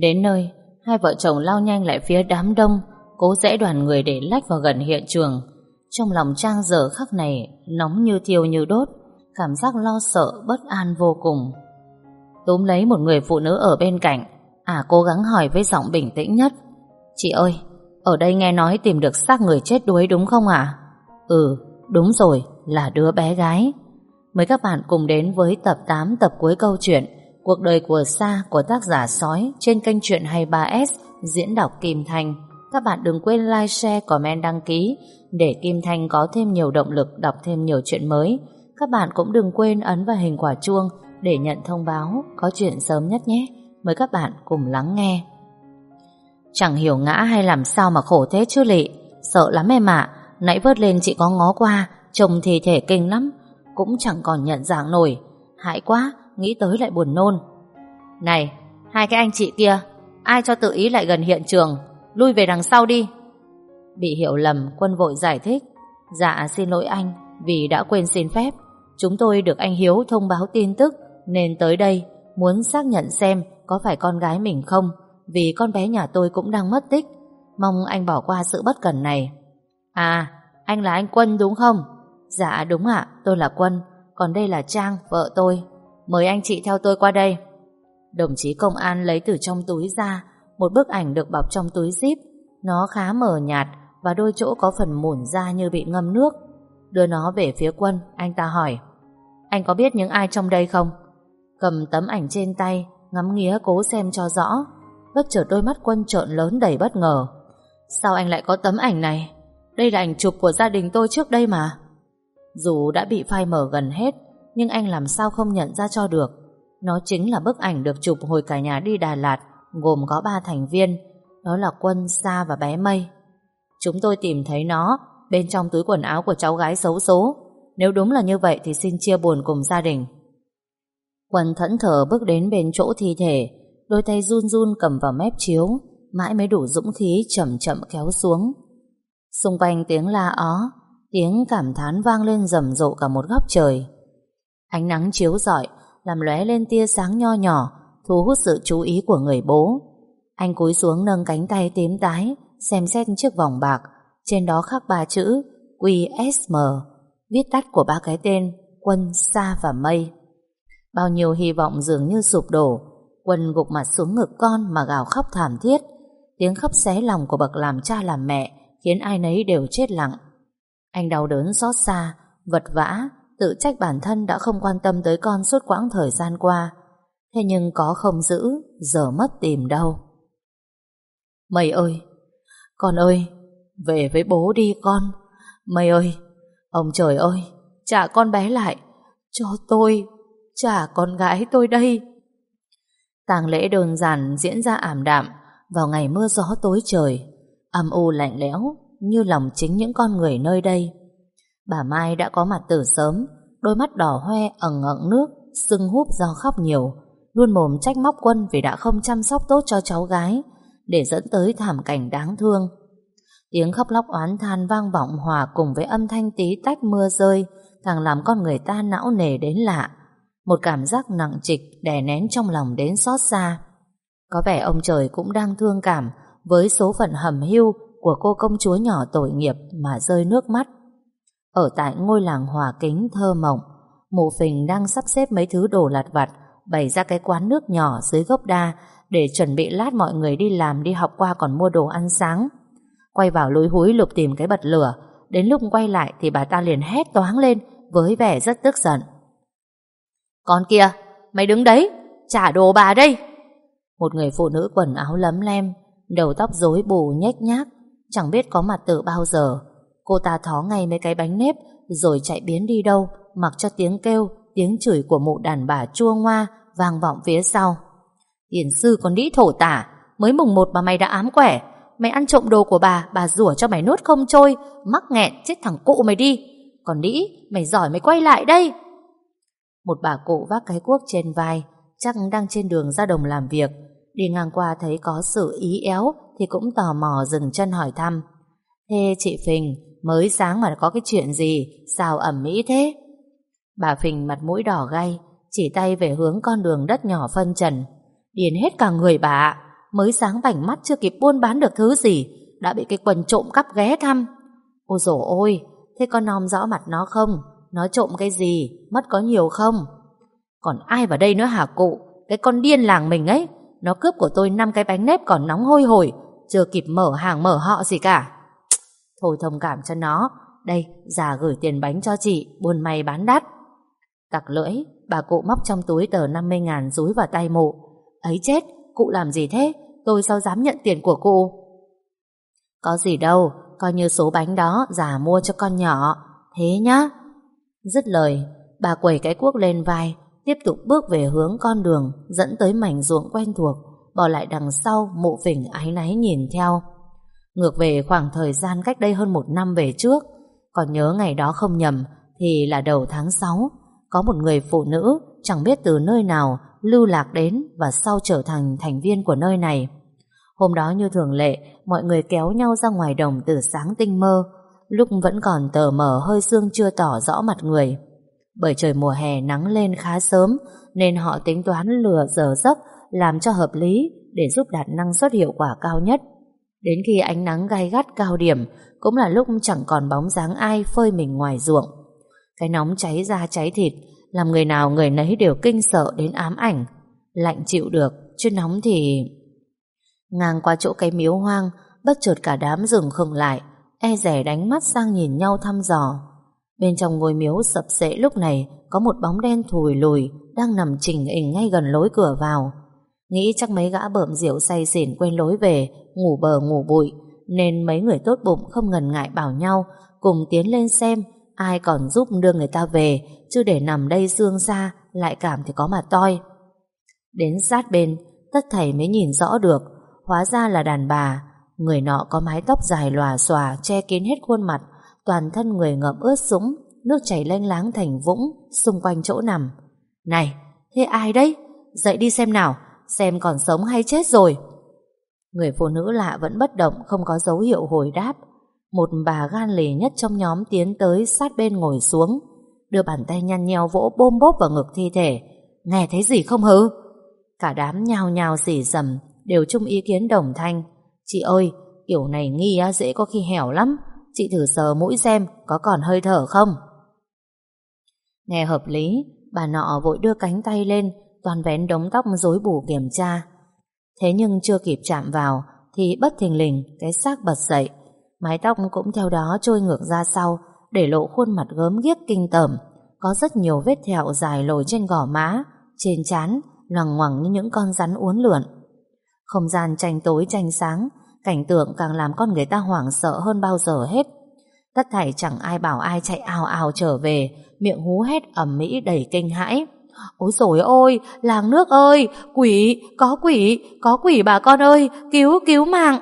Đến nơi, hai vợ chồng lao nhanh lại phía đám đông, cố rẽ đoàn người để lách vào gần hiện trường. Trong lòng Trang giờ khắc này nóng như thiêu như đốt, cảm giác lo sợ, bất an vô cùng. Túm lấy một người phụ nữ ở bên cạnh, à cố gắng hỏi với giọng bình tĩnh nhất. Chị ơi, ở đây nghe nói tìm được xác người chết đuối đúng không ạ? Ừ, đúng rồi, là đứa bé gái. Mời các bạn cùng đến với tập 8 tập cuối câu chuyện Cuộc đời của Sa của tác giả Sói trên kênh truyện 23S diễn đọc Kim Thanh. Các bạn đừng quên like, share, comment, đăng ký để Kim Thanh có thêm nhiều động lực đọc thêm nhiều chuyện mới. Các bạn cũng đừng quên ấn vào hình quả chuông để nhận thông báo có chuyện sớm nhất nhé. Mời các bạn cùng lắng nghe. Chẳng hiểu ngã hay làm sao mà khổ thế chứ lị. Sợ lắm em ạ. Nãy vớt lên chị có ngó qua, chồng thì thể kinh lắm. Cũng chẳng còn nhận dạng nổi. Hại quá, nghĩ tới lại buồn nôn. Này, hai cái anh chị kia, ai cho tự ý lại gần hiện trường, lui về đằng sau đi. Bị hiểu lầm, quân vội giải thích. Dạ xin lỗi anh, vì đã quên xin phép. Chúng tôi được anh Hiếu thông báo tin tức, nên tới đây muốn xác nhận xem có phải con gái mình không, vì con bé nhà tôi cũng đang mất tích. Mong anh bỏ qua sự bất cẩn này. À, anh là anh Quân đúng không? Dạ đúng ạ, tôi là Quân, còn đây là Trang, vợ tôi. Mời anh chị theo tôi qua đây. Đồng chí công an lấy từ trong túi ra một bức ảnh được bọc trong túi zip. Nó khá mờ nhạt và đôi chỗ có phần mủn ra như bị ngâm nước. Đưa nó về phía quân, anh ta hỏi. Anh có biết những ai trong đây không? Cầm tấm ảnh trên tay, ngắm nghía cố xem cho rõ. Bất chợt đôi mắt quân trợn lớn đầy bất ngờ. Sao anh lại có tấm ảnh này? Đây là ảnh chụp của gia đình tôi trước đây mà. Dù đã bị phai mờ gần hết, nhưng anh làm sao không nhận ra cho được. Nó chính là bức ảnh được chụp hồi cả nhà đi Đà Lạt, gồm có ba thành viên, đó là Quân, Sa và bé Mây. Chúng tôi tìm thấy nó bên trong túi quần áo của cháu gái xấu số. Nếu đúng là như vậy thì xin chia buồn cùng gia đình. Quân thẫn thờ bước đến bên chỗ thi thể, đôi tay run run cầm vào mép chiếu, mãi mới đủ dũng khí chậm chậm kéo xuống. Xung quanh tiếng la ó, tiếng cảm thán vang lên rầm rộ cả một góc trời. Ánh nắng chiếu rọi, làm lóe lên tia sáng nho nhỏ, thu hút sự chú ý của người bố. Anh cúi xuống nâng cánh tay tím tái, xem xét chiếc vòng bạc, trên đó khắc ba chữ QSM, viết tắt của ba cái tên Quân, Sa và Mây. Bao nhiêu hy vọng dường như sụp đổ, Quân gục mặt xuống ngực con mà gào khóc thảm thiết. Tiếng khóc xé lòng của bậc làm cha làm mẹ khiến ai nấy đều chết lặng. Anh đau đớn xót xa, vật vã, tự trách bản thân đã không quan tâm tới con suốt quãng thời gian qua. Thế nhưng có không giữ, giờ mất tìm đâu. Mày ơi, con ơi, về với bố đi con. Mày ơi, ông trời ơi, trả con bé lại, cho tôi, trả con gái tôi đây. tang lễ đơn giản diễn ra ảm đạm vào ngày mưa gió tối trời, âm u lạnh lẽo như lòng chính những con người nơi đây. Bà Mai đã có mặt từ sớm, đôi mắt đỏ hoe ẩn ngận nước, sưng húp do khóc nhiều, luôn mồm trách móc quân vì đã không chăm sóc tốt cho cháu gái, để dẫn tới thảm cảnh đáng thương. Tiếng khóc lóc oán than vang vọng hòa cùng với âm thanh tí tách mưa rơi, càng làm con người ta não nề đến lạ. Một cảm giác nặng trịch đè nén trong lòng đến xót xa. Có vẻ ông trời cũng đang thương cảm với số phận hầm hưu của cô công chúa nhỏ tội nghiệp mà rơi nước mắt. Ở tại ngôi làng hòa kính thơ mộng, mụ phình đang sắp xếp mấy thứ đồ lặt vặt, bày ra cái quán nước nhỏ dưới gốc đa để chuẩn bị lát mọi người đi làm đi học qua còn mua đồ ăn sáng. Quay vào lối húi lục tìm cái bật lửa, đến lúc quay lại thì bà ta liền hét toáng lên với vẻ rất tức giận. Con kia, mày đứng đấy, trả đồ bà đây. Một người phụ nữ quần áo lấm lem, đầu tóc rối bù nhếch nhác, chẳng biết có mặt từ bao giờ, Cô ta thó ngay mấy cái bánh nếp rồi chạy biến đi đâu mặc cho tiếng kêu, tiếng chửi của mụ đàn bà chua ngoa vang vọng phía sau. Tiền sư còn đĩ thổ tả mới mùng một mà mày đã ám quẻ. Mày ăn trộm đồ của bà bà rủa cho mày nuốt không trôi mắc nghẹn chết thằng cụ mày đi. Còn đĩ mày giỏi mày quay lại đây. Một bà cụ vác cái cuốc trên vai chắc đang trên đường ra đồng làm việc. Đi ngang qua thấy có sự ý éo thì cũng tò mò dừng chân hỏi thăm. Thế chị Phình Mới sáng mà có cái chuyện gì? Sao ẩm mỹ thế? Bà Phình mặt mũi đỏ gay, Chỉ tay về hướng con đường đất nhỏ phân trần. Điền hết cả người bà Mới sáng bảnh mắt chưa kịp buôn bán được thứ gì, Đã bị cái quần trộm cắp ghé thăm. Ôi dồi ôi, Thế con nom rõ mặt nó không? Nó trộm cái gì? Mất có nhiều không? Còn ai vào đây nữa hả cụ? Cái con điên làng mình ấy. Nó cướp của tôi năm cái bánh nếp còn nóng hôi hổi, Chưa kịp mở hàng mở họ gì cả. Thôi thông cảm cho nó. Đây, già gửi tiền bánh cho chị, Buôn may bán đắt. Tặc lưỡi, Bà cụ móc trong túi tờ 50 ngàn rúi vào tay mụ. Ấy chết, Cụ làm gì thế? Tôi sao dám nhận tiền của cụ? Có gì đâu, Coi như số bánh đó già mua cho con nhỏ. Thế nhá. Dứt lời, Bà quẩy cái cuốc lên vai, Tiếp tục bước về hướng con đường, Dẫn tới mảnh ruộng quen thuộc, Bỏ lại đằng sau mụ phỉnh ái náy nhìn theo. Ngược về khoảng thời gian cách đây hơn một năm về trước, Còn nhớ ngày đó không nhầm Thì là đầu tháng 6 Có một người phụ nữ Chẳng biết từ nơi nào Lưu lạc đến Và sau trở thành thành viên của nơi này. Hôm đó như thường lệ, Mọi người kéo nhau ra ngoài đồng từ sáng tinh mơ, Lúc vẫn còn tờ mờ hơi sương chưa tỏ rõ mặt người. Bởi trời mùa hè nắng lên khá sớm Nên họ tính toán lừa giờ giấc Làm cho hợp lý Để giúp đạt năng suất hiệu quả cao nhất. Đến khi ánh nắng gai gắt cao điểm, Cũng là lúc chẳng còn bóng dáng ai Phơi mình ngoài ruộng. Cái nóng cháy da cháy thịt, Làm người nào người nấy đều kinh sợ đến ám ảnh. Lạnh chịu được, Chứ nóng thì... Ngang qua chỗ cây miếu hoang, Bất chợt cả đám dừng khừng lại E rẻ đánh mắt sang nhìn nhau thăm dò. Bên trong ngôi miếu sập sệ lúc này, Có một bóng đen thùi lùi, Đang nằm chỉnh hình ngay gần lối cửa vào. Nghĩ chắc mấy gã bợm rượu say xỉn quên lối về Ngủ bờ ngủ bụi Nên mấy người tốt bụng không ngần ngại bảo nhau Cùng tiến lên xem Ai còn giúp đưa người ta về Chứ để nằm đây xương ra Lại cảm thì có mà toi. Đến sát bên Tất thầy mới nhìn rõ được Hóa ra là đàn bà. Người nọ có mái tóc dài lòa xòa Che kín hết khuôn mặt Toàn thân người ngậm ướt sũng Nước chảy lênh láng thành vũng Xung quanh chỗ nằm. Này, thế ai đấy? Dậy đi xem nào Xem còn sống hay chết rồi. Người phụ nữ lạ vẫn bất động, Không có dấu hiệu hồi đáp. Một bà gan lì nhất trong nhóm tiến tới Sát bên ngồi xuống, Đưa bàn tay nhăn nheo vỗ bôm bốp vào ngực thi thể. Nghe thấy gì không hứ? Cả đám nhào nhào dỉ dầm Đều chung ý kiến đồng thanh. Chị ơi, kiểu này nghi dễ có khi hẻo lắm. Chị thử sờ mũi xem, Có còn hơi thở không? Nghe hợp lý, Bà nọ vội đưa cánh tay lên, Toàn vén đống tóc rối bù kiểm tra. Thế nhưng chưa kịp chạm vào, Thì bất thình lình, Cái xác bật dậy. Mái tóc cũng theo đó trôi ngược ra sau, Để lộ khuôn mặt gớm ghiếc kinh tởm. Có rất nhiều vết thẹo dài lồi trên gò má, Trên trán, Loằng ngoằng như những con rắn uốn lượn. Không gian tranh tối tranh sáng, Cảnh tượng càng làm con người ta hoảng sợ hơn bao giờ hết. Tất thảy chẳng ai bảo ai chạy ào ào trở về, Miệng hú hét ầm mỹ đầy kinh hãi. Ôi dồi ôi, làng nước ơi, quỷ, có quỷ, có quỷ bà con ơi, cứu, cứu mạng.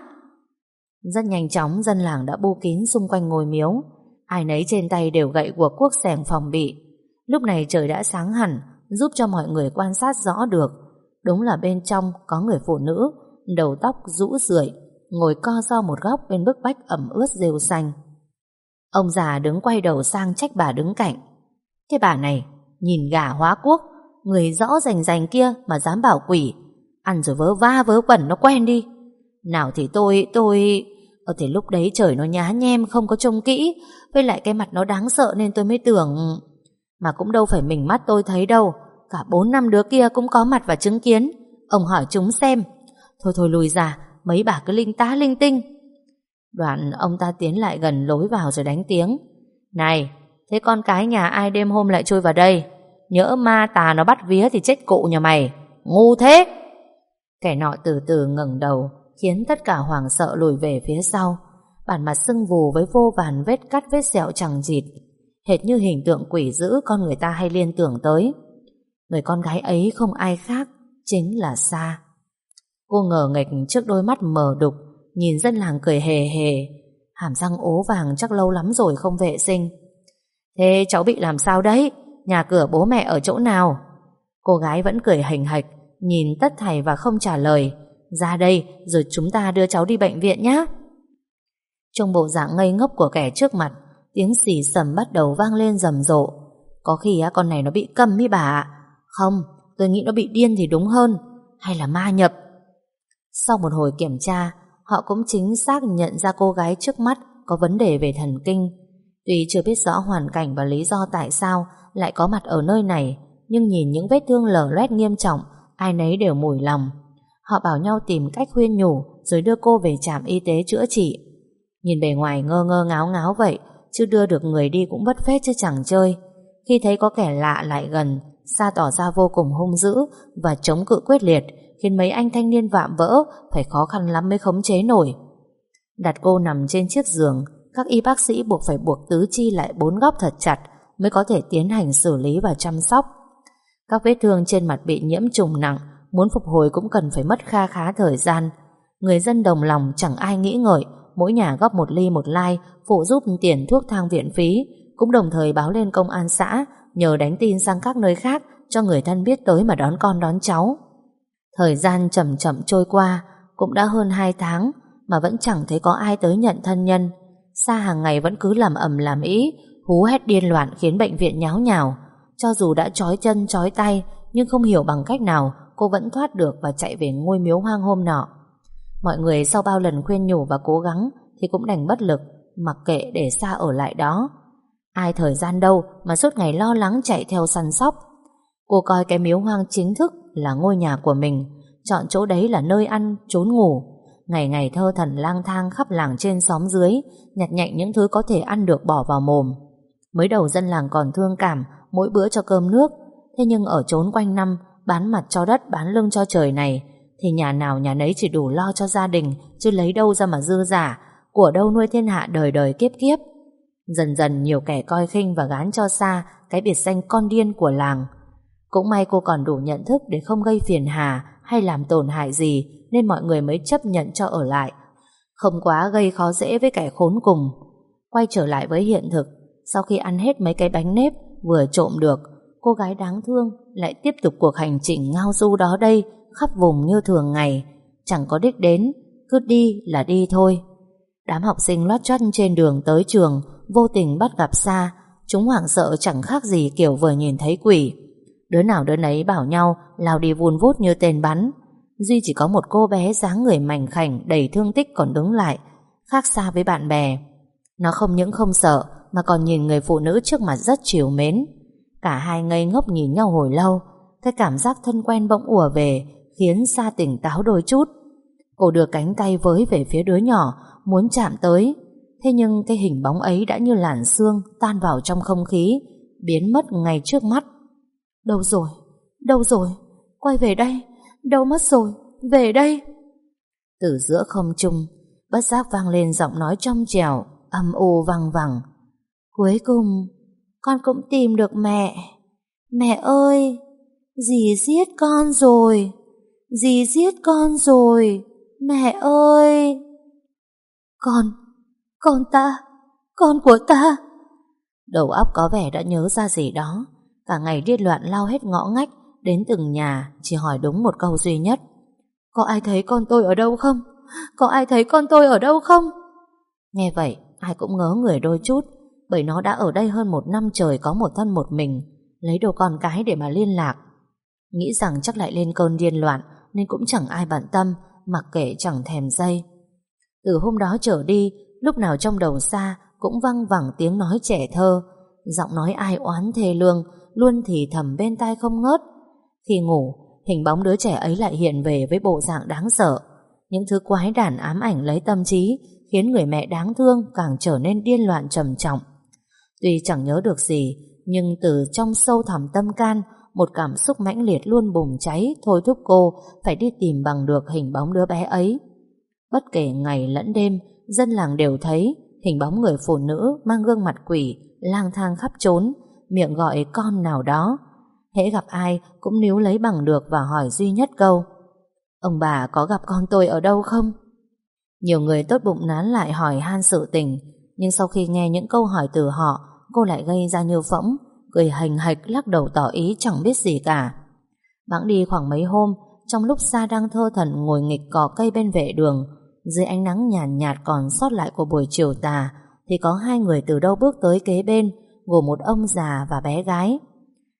Rất nhanh chóng dân làng đã bu kín xung quanh ngôi miếu. Ai nấy trên tay đều gậy của quốc sẻng phòng bị. Lúc này trời đã sáng hẳn, giúp cho mọi người quan sát rõ được. Đúng là bên trong có người phụ nữ, đầu tóc rũ rượi, ngồi co do một góc bên bức bách ẩm ướt rêu xanh. Ông già đứng quay đầu sang trách bà đứng cạnh. Thế bà này, nhìn gà hóa quốc, người rõ rành rành kia mà dám bảo quỷ, ăn rồi vớ va vớ quẩn nó quen đi. Nào thì tôi, tôi... Ở thì lúc đấy trời nó nhá nhem không có trông kỹ, với lại cái mặt nó đáng sợ nên tôi mới tưởng... Mà cũng đâu phải mình mắt tôi thấy đâu, cả bốn năm đứa kia cũng có mặt và chứng kiến. Ông hỏi chúng xem. Thôi thôi lùi ra, mấy bà cứ linh tá linh tinh. Đoạn ông ta tiến lại gần lối vào rồi đánh tiếng. Này, thế con cái nhà ai đêm hôm lại trôi vào đây? Nhỡ ma tà nó bắt vía thì chết cụ nhà mày. Ngu thế! Kẻ nọ từ từ ngẩng đầu, khiến tất cả hoàng sợ lùi về phía sau. Bản mặt sưng vù với vô vàn vết cắt vết sẹo chẳng dịt hệt như hình tượng quỷ dữ con người ta hay liên tưởng tới. Người con gái ấy không ai khác, chính là Sa. Cô ngờ nghịch trước đôi mắt mờ đục, nhìn dân làng cười hề hề, hàm răng ố vàng chắc lâu lắm rồi không vệ sinh. Thế cháu bị làm sao đấy? Nhà cửa bố mẹ ở chỗ nào? Cô gái vẫn cười hành hạch, nhìn tất thầy và không trả lời. Ra đây, rồi chúng ta đưa cháu đi bệnh viện nhé. Trong bộ dạng ngây ngốc của kẻ trước mặt, tiếng xì sầm bắt đầu vang lên rầm rộ. Có khi con này nó bị câm ý bà ạ. Không, tôi nghĩ nó bị điên thì đúng hơn. Hay là ma nhập. Sau một hồi kiểm tra, họ cũng chính xác nhận ra cô gái trước mắt có vấn đề về thần kinh. Tuy chưa biết rõ hoàn cảnh và lý do tại sao lại có mặt ở nơi này, nhưng nhìn những vết thương lở loét nghiêm trọng, ai nấy đều mùi lòng. Họ bảo nhau tìm cách khuyên nhủ rồi đưa cô về trạm y tế chữa trị. Nhìn bề ngoài ngơ ngơ ngáo ngáo vậy, chứ đưa được người đi cũng bất phết chứ chẳng chơi. Khi thấy có kẻ lạ lại gần, Sa tỏ ra vô cùng hung dữ và chống cự quyết liệt, khiến mấy anh thanh niên vạm vỡ phải khó khăn lắm mới khống chế nổi. Đặt cô nằm trên chiếc giường, các y bác sĩ buộc phải buộc tứ chi lại bốn góc thật chặt mới có thể tiến hành xử lý và chăm sóc. Các vết thương trên mặt bị nhiễm trùng nặng, muốn phục hồi cũng cần phải mất kha khá thời gian. Người dân đồng lòng chẳng ai nghĩ ngợi, mỗi nhà góp một ly một lai phụ giúp tiền thuốc thang viện phí, cũng đồng thời báo lên công an xã nhờ đánh tin sang các nơi khác cho người thân biết tới mà đón con đón cháu. Thời gian chậm chậm trôi qua, cũng đã hơn 2 tháng mà vẫn chẳng thấy có ai tới nhận thân nhân. Sa hàng ngày vẫn cứ làm ầm làm ý, hú hét điên loạn khiến bệnh viện nháo nhào. Cho dù đã trói chân trói tay, nhưng không hiểu bằng cách nào cô vẫn thoát được và chạy về ngôi miếu hoang hôm nọ. Mọi người sau bao lần khuyên nhủ và cố gắng thì cũng đành bất lực, mặc kệ để xa ở lại đó. Ai thời gian đâu mà suốt ngày lo lắng chạy theo săn sóc. Cô coi cái miếu hoang chính thức là ngôi nhà của mình, chọn chỗ đấy là nơi ăn, trốn ngủ. Ngày ngày thơ thần lang thang khắp làng trên xóm dưới, nhặt nhạnh những thứ có thể ăn được bỏ vào mồm. Mới đầu dân làng còn thương cảm, mỗi bữa cho cơm nước, thế nhưng ở trốn quanh năm, bán mặt cho đất, bán lưng cho trời này, thì nhà nào nhà nấy chỉ đủ lo cho gia đình, chứ lấy đâu ra mà dư giả, của đâu nuôi thiên hạ đời đời kiếp kiếp. Dần dần nhiều kẻ coi khinh và gán cho xa cái biệt danh con điên của làng. Cũng may cô còn đủ nhận thức để không gây phiền hà hay làm tổn hại gì nên mọi người mới chấp nhận cho ở lại. Không quá gây khó dễ với kẻ khốn cùng. Quay trở lại với hiện thực, sau khi ăn hết mấy cái bánh nếp vừa trộm được, cô gái đáng thương lại tiếp tục cuộc hành trình ngao du đó đây khắp vùng như thường ngày. Chẳng có đích đến, cứ đi là đi thôi. Đám học sinh lót chót trên đường tới trường vô tình bắt gặp xa chúng hoảng sợ chẳng khác gì kiểu vừa nhìn thấy quỷ. Đứa nào đứa nấy bảo nhau lao đi vun vút như tên bắn. Duy chỉ có một cô bé dáng người mảnh khảnh đầy thương tích còn đứng lại, khác xa với bạn bè. Nó không những không sợ mà còn nhìn người phụ nữ trước mặt rất chiều mến. Cả hai ngây ngốc nhìn nhau hồi lâu, cái cảm giác thân quen bỗng ùa về khiến Sa tỉnh táo đôi chút. Cô đưa cánh tay với về phía đứa nhỏ, muốn chạm tới. Thế nhưng cái hình bóng ấy đã như làn xương tan vào trong không khí, biến mất ngay trước mắt. Đâu rồi? Đâu rồi? Quay về đây. Đâu mất rồi? Về đây. Từ giữa không trung, bất giác vang lên giọng nói trong trèo, âm u vang vẳng. Cuối cùng, con cũng tìm được mẹ. Mẹ ơi, dì giết con rồi. Dì giết con rồi. Mẹ ơi. Con, con ta, con của ta. Đầu óc có vẻ đã nhớ ra gì đó. Cả ngày điên loạn lao hết ngõ ngách Đến từng nhà chỉ hỏi đúng một câu duy nhất Có ai thấy con tôi ở đâu không? Có ai thấy con tôi ở đâu không? Nghe vậy ai cũng ngớ người đôi chút bởi nó đã ở đây hơn một năm trời Có một thân một mình Lấy đồ con cái để mà liên lạc Nghĩ rằng chắc lại lên cơn điên loạn Nên cũng chẳng ai bận tâm Mặc kệ chẳng thèm dây Từ hôm đó trở đi Lúc nào trong đầu xa Cũng văng vẳng tiếng nói trẻ thơ Giọng nói ai oán thê lương luôn thì thầm bên tai không ngớt. Khi ngủ, hình bóng đứa trẻ ấy lại hiện về với bộ dạng đáng sợ. Những thứ quái đản ám ảnh lấy tâm trí, khiến người mẹ đáng thương càng trở nên điên loạn trầm trọng. Tuy chẳng nhớ được gì, nhưng từ trong sâu thẳm tâm can, một cảm xúc mãnh liệt luôn bùng cháy thôi thúc cô phải đi tìm bằng được hình bóng đứa bé ấy. Bất kể ngày lẫn đêm, dân làng đều thấy hình bóng người phụ nữ mang gương mặt quỷ lang thang khắp trốn, miệng gọi con nào đó. Hễ gặp ai cũng níu lấy bằng được và hỏi duy nhất câu Ông bà có gặp con tôi ở đâu không? Nhiều người tốt bụng nán lại hỏi han sự tình Nhưng sau khi nghe những câu hỏi từ họ Cô lại gây ra như phỗng Cười hành hạch lắc đầu tỏ ý chẳng biết gì cả Bẵng đi khoảng mấy hôm Trong lúc Sa đang thơ thần ngồi nghịch cỏ cây bên vệ đường Dưới ánh nắng nhàn nhạt, nhạt còn sót lại của buổi chiều tà Thì có hai người từ đâu bước tới kế bên gồm một ông già và bé gái.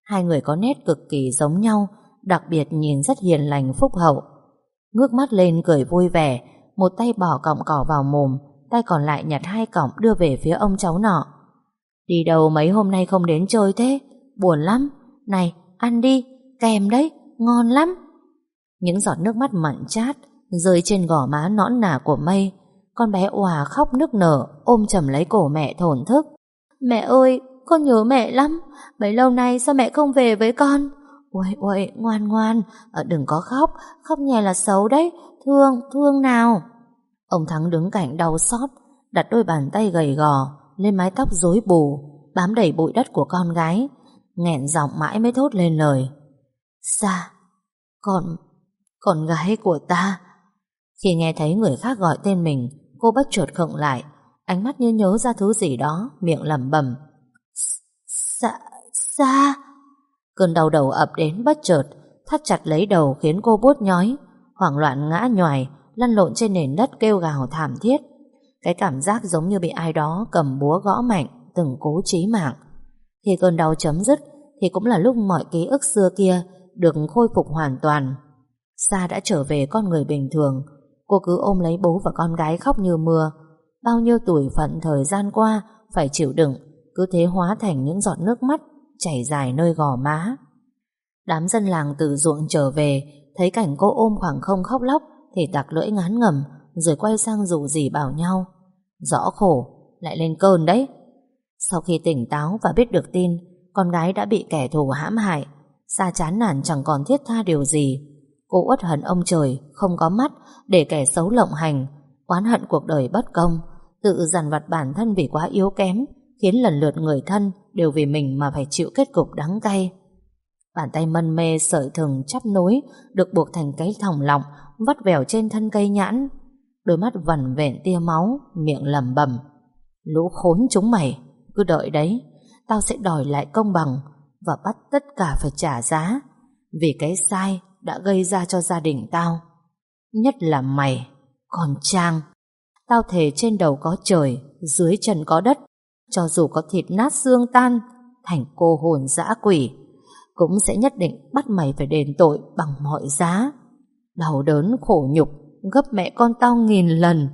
Hai người có nét cực kỳ giống nhau, đặc biệt nhìn rất hiền lành phúc hậu. Ngước mắt lên cười vui vẻ Một tay bỏ cọng cỏ vào mồm Tay còn lại nhặt hai cọng đưa về phía ông cháu nọ Đi đâu mấy hôm nay không đến chơi thế? Buồn lắm. Này, ăn đi. Kèm đấy, Ngon lắm. Những giọt nước mắt mặn chát Rơi trên gò má nõn nà của mây Con bé òa khóc nức nở, Ôm chầm lấy cổ mẹ thổn thức. Mẹ ơi, con nhớ mẹ lắm. Mấy lâu nay sao mẹ không về với con? Ôi ôi ngoan ngoan. Ờ, đừng có khóc. Khóc nhè là xấu đấy. Thương thương nào. Ông Thắng đứng cạnh đau xót, Đặt đôi bàn tay gầy gò. Lên mái tóc rối bù, Bám đầy bụi đất của con gái, nghẹn giọng mãi mới thốt lên lời. Sa, Con Con gái của ta. Khi nghe thấy người khác gọi tên mình, Cô bất chợt khựng lại, Ánh mắt như nhớ ra thứ gì đó, Miệng lẩm bẩm. Sa Sa. Cơn đau đầu ập đến bất chợt, Thắt chặt lấy đầu khiến cô bút nhói, Hoảng loạn ngã nhoài, Lăn lộn trên nền đất kêu gào thảm thiết. Cái cảm giác giống như bị ai đó Cầm búa gõ mạnh Từng cố chí mạng Khi cơn đau chấm dứt Thì cũng là lúc mọi ký ức xưa kia Được khôi phục hoàn toàn Sa đã trở về con người bình thường Cô cứ ôm lấy bố và con gái khóc như mưa Bao nhiêu tuổi phận thời gian qua Phải chịu đựng Cứ thế hóa thành những giọt nước mắt chảy dài nơi gò má. Đám dân làng từ ruộng trở về, thấy cảnh cô ôm khoảng không khóc lóc, thì tặc lưỡi ngán ngầm, rồi quay sang rủ gì bảo nhau. Rõ khổ, lại lên cơn đấy. Sau khi tỉnh táo và biết được tin, con gái đã bị kẻ thù hãm hại, xa chán nản chẳng còn thiết tha điều gì. Cô uất hận ông trời, không có mắt, để kẻ xấu lộng hành, oán hận cuộc đời bất công, tự dằn vặt bản thân vì quá yếu kém, khiến lần lượt người thân đều vì mình mà phải chịu kết cục đắng cay. Bàn tay mân mê sợi thừng chắp nối được buộc thành cái thòng lọng vắt vẻo trên thân cây nhãn. Đôi mắt vằn vện tia máu, miệng lẩm bẩm. Lũ khốn chúng mày, cứ đợi đấy, tao sẽ đòi lại công bằng và bắt tất cả phải trả giá. Vì cái sai đã gây ra cho gia đình tao. Nhất là mày, còn Trang. Tao thề trên đầu có trời, dưới chân có đất, cho dù có thịt nát xương tan Thành cô hồn dã quỷ Cũng sẽ nhất định bắt mày phải đền tội Bằng mọi giá. Đau đớn khổ nhục. Gấp mẹ con tao nghìn lần.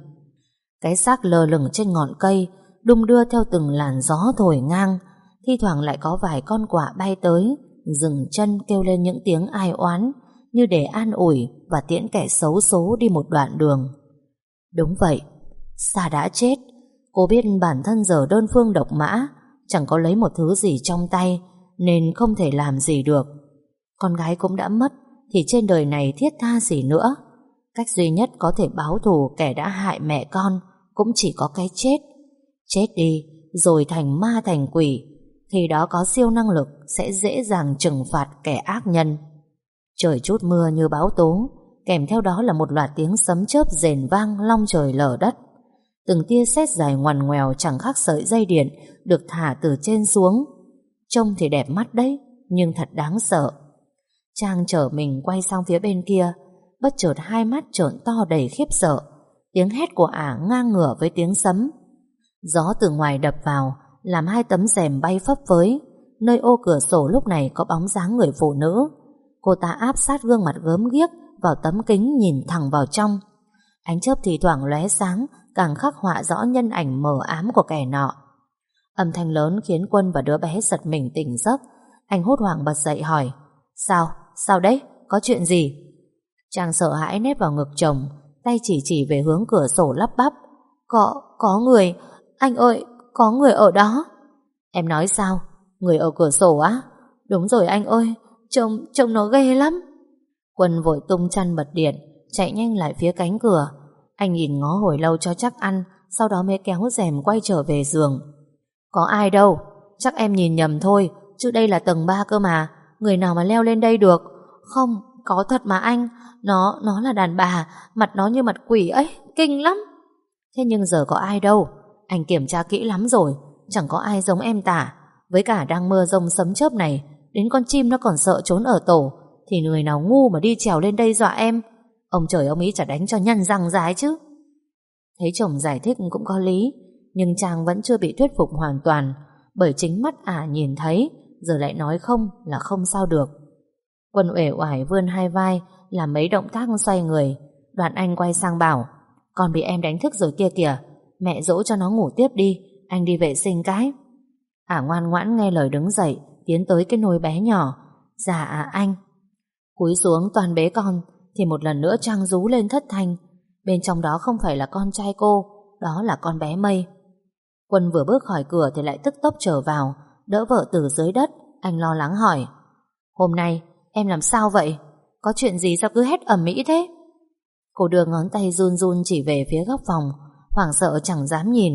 Cái xác lờ lửng trên ngọn cây, Đung đưa theo từng làn gió thổi ngang, Thi thoảng lại có vài con quả bay tới, Dừng chân kêu lên những tiếng ai oán, Như để an ủi Và tiễn kẻ xấu số đi một đoạn đường. Đúng vậy, Sa đã chết. Cô biết bản thân giờ đơn phương độc mã, Chẳng có lấy một thứ gì trong tay, Nên không thể làm gì được. Con gái cũng đã mất, Thì trên đời này thiết tha gì nữa? Cách duy nhất có thể báo thù Kẻ đã hại mẹ con Cũng chỉ có cái chết Chết đi rồi thành ma thành quỷ thì đó có siêu năng lực Sẽ dễ dàng trừng phạt kẻ ác nhân Trời chút mưa như báo tố Kèm theo đó là một loạt tiếng sấm chớp rền vang long trời lở đất Từng tia sét dài ngoằn ngoèo chẳng khác sợi dây điện được thả từ trên xuống. Trông thì đẹp mắt đấy, nhưng thật đáng sợ. Trang chở mình quay sang phía bên kia, bất chợt hai mắt trợn to đầy khiếp sợ. Tiếng hét của ả ngang ngửa với tiếng sấm. Gió từ ngoài đập vào, làm hai tấm rèm bay phấp phới. Nơi ô cửa sổ lúc này có bóng dáng người phụ nữ. Cô ta áp sát gương mặt gớm ghiếc vào tấm kính nhìn thẳng vào trong. Ánh chớp thì thoảng lóe sáng càng khắc họa rõ nhân ảnh mờ ám của kẻ nọ. Âm thanh lớn khiến Quân và đứa bé giật mình tỉnh giấc. Anh hốt hoảng bật dậy hỏi Sao? Sao đấy? Có chuyện gì? Chàng sợ hãi nép vào ngực chồng tay chỉ chỉ về hướng cửa sổ lắp bắp. Có, có người. Anh ơi, có người ở đó. Em nói sao? Người ở cửa sổ á? Đúng rồi anh ơi, trông, trông nó ghê lắm. Quân vội tung chăn bật điện, chạy nhanh lại phía cánh cửa. Anh nhìn ngó hồi lâu cho chắc ăn Sau đó mới kéo rèm quay trở về giường Có ai đâu Chắc em nhìn nhầm thôi Chứ đây là tầng 3 cơ mà Người nào mà leo lên đây được Không, có thật mà anh nó, nó là đàn bà Mặt nó như mặt quỷ ấy, kinh lắm. Thế nhưng giờ có ai đâu Anh kiểm tra kỹ lắm rồi Chẳng có ai giống em tả. Với cả đang mưa rông sấm chớp này Đến con chim nó còn sợ trốn ở tổ Thì người nào ngu mà đi trèo lên đây dọa em? Ông trời ông ý chả đánh cho nhăn răng rái chứ. Thấy chồng giải thích cũng có lý Nhưng Trang vẫn chưa bị thuyết phục hoàn toàn Bởi chính mắt ả nhìn thấy Giờ lại nói không là không sao được. Quân uể oải vươn hai vai làm mấy động tác xoay người. Đoạn anh quay sang bảo, Con bị em đánh thức rồi kia kìa, Mẹ dỗ cho nó ngủ tiếp đi, Anh đi vệ sinh cái. Ả ngoan ngoãn nghe lời đứng dậy, Tiến tới cái nồi bé nhỏ. Dạ à anh. Cúi xuống toàn bế con, Thì một lần nữa Trang rú lên thất thanh. Bên trong đó không phải là con trai cô, Đó là con bé Mây. Quân vừa bước khỏi cửa thì lại tức tốc trở vào, Đỡ vợ từ dưới đất, Anh lo lắng hỏi, Hôm nay em làm sao vậy? Có chuyện gì sao cứ hét ẩm mỹ thế? Cô đưa ngón tay run run chỉ về phía góc phòng Hoảng sợ chẳng dám nhìn.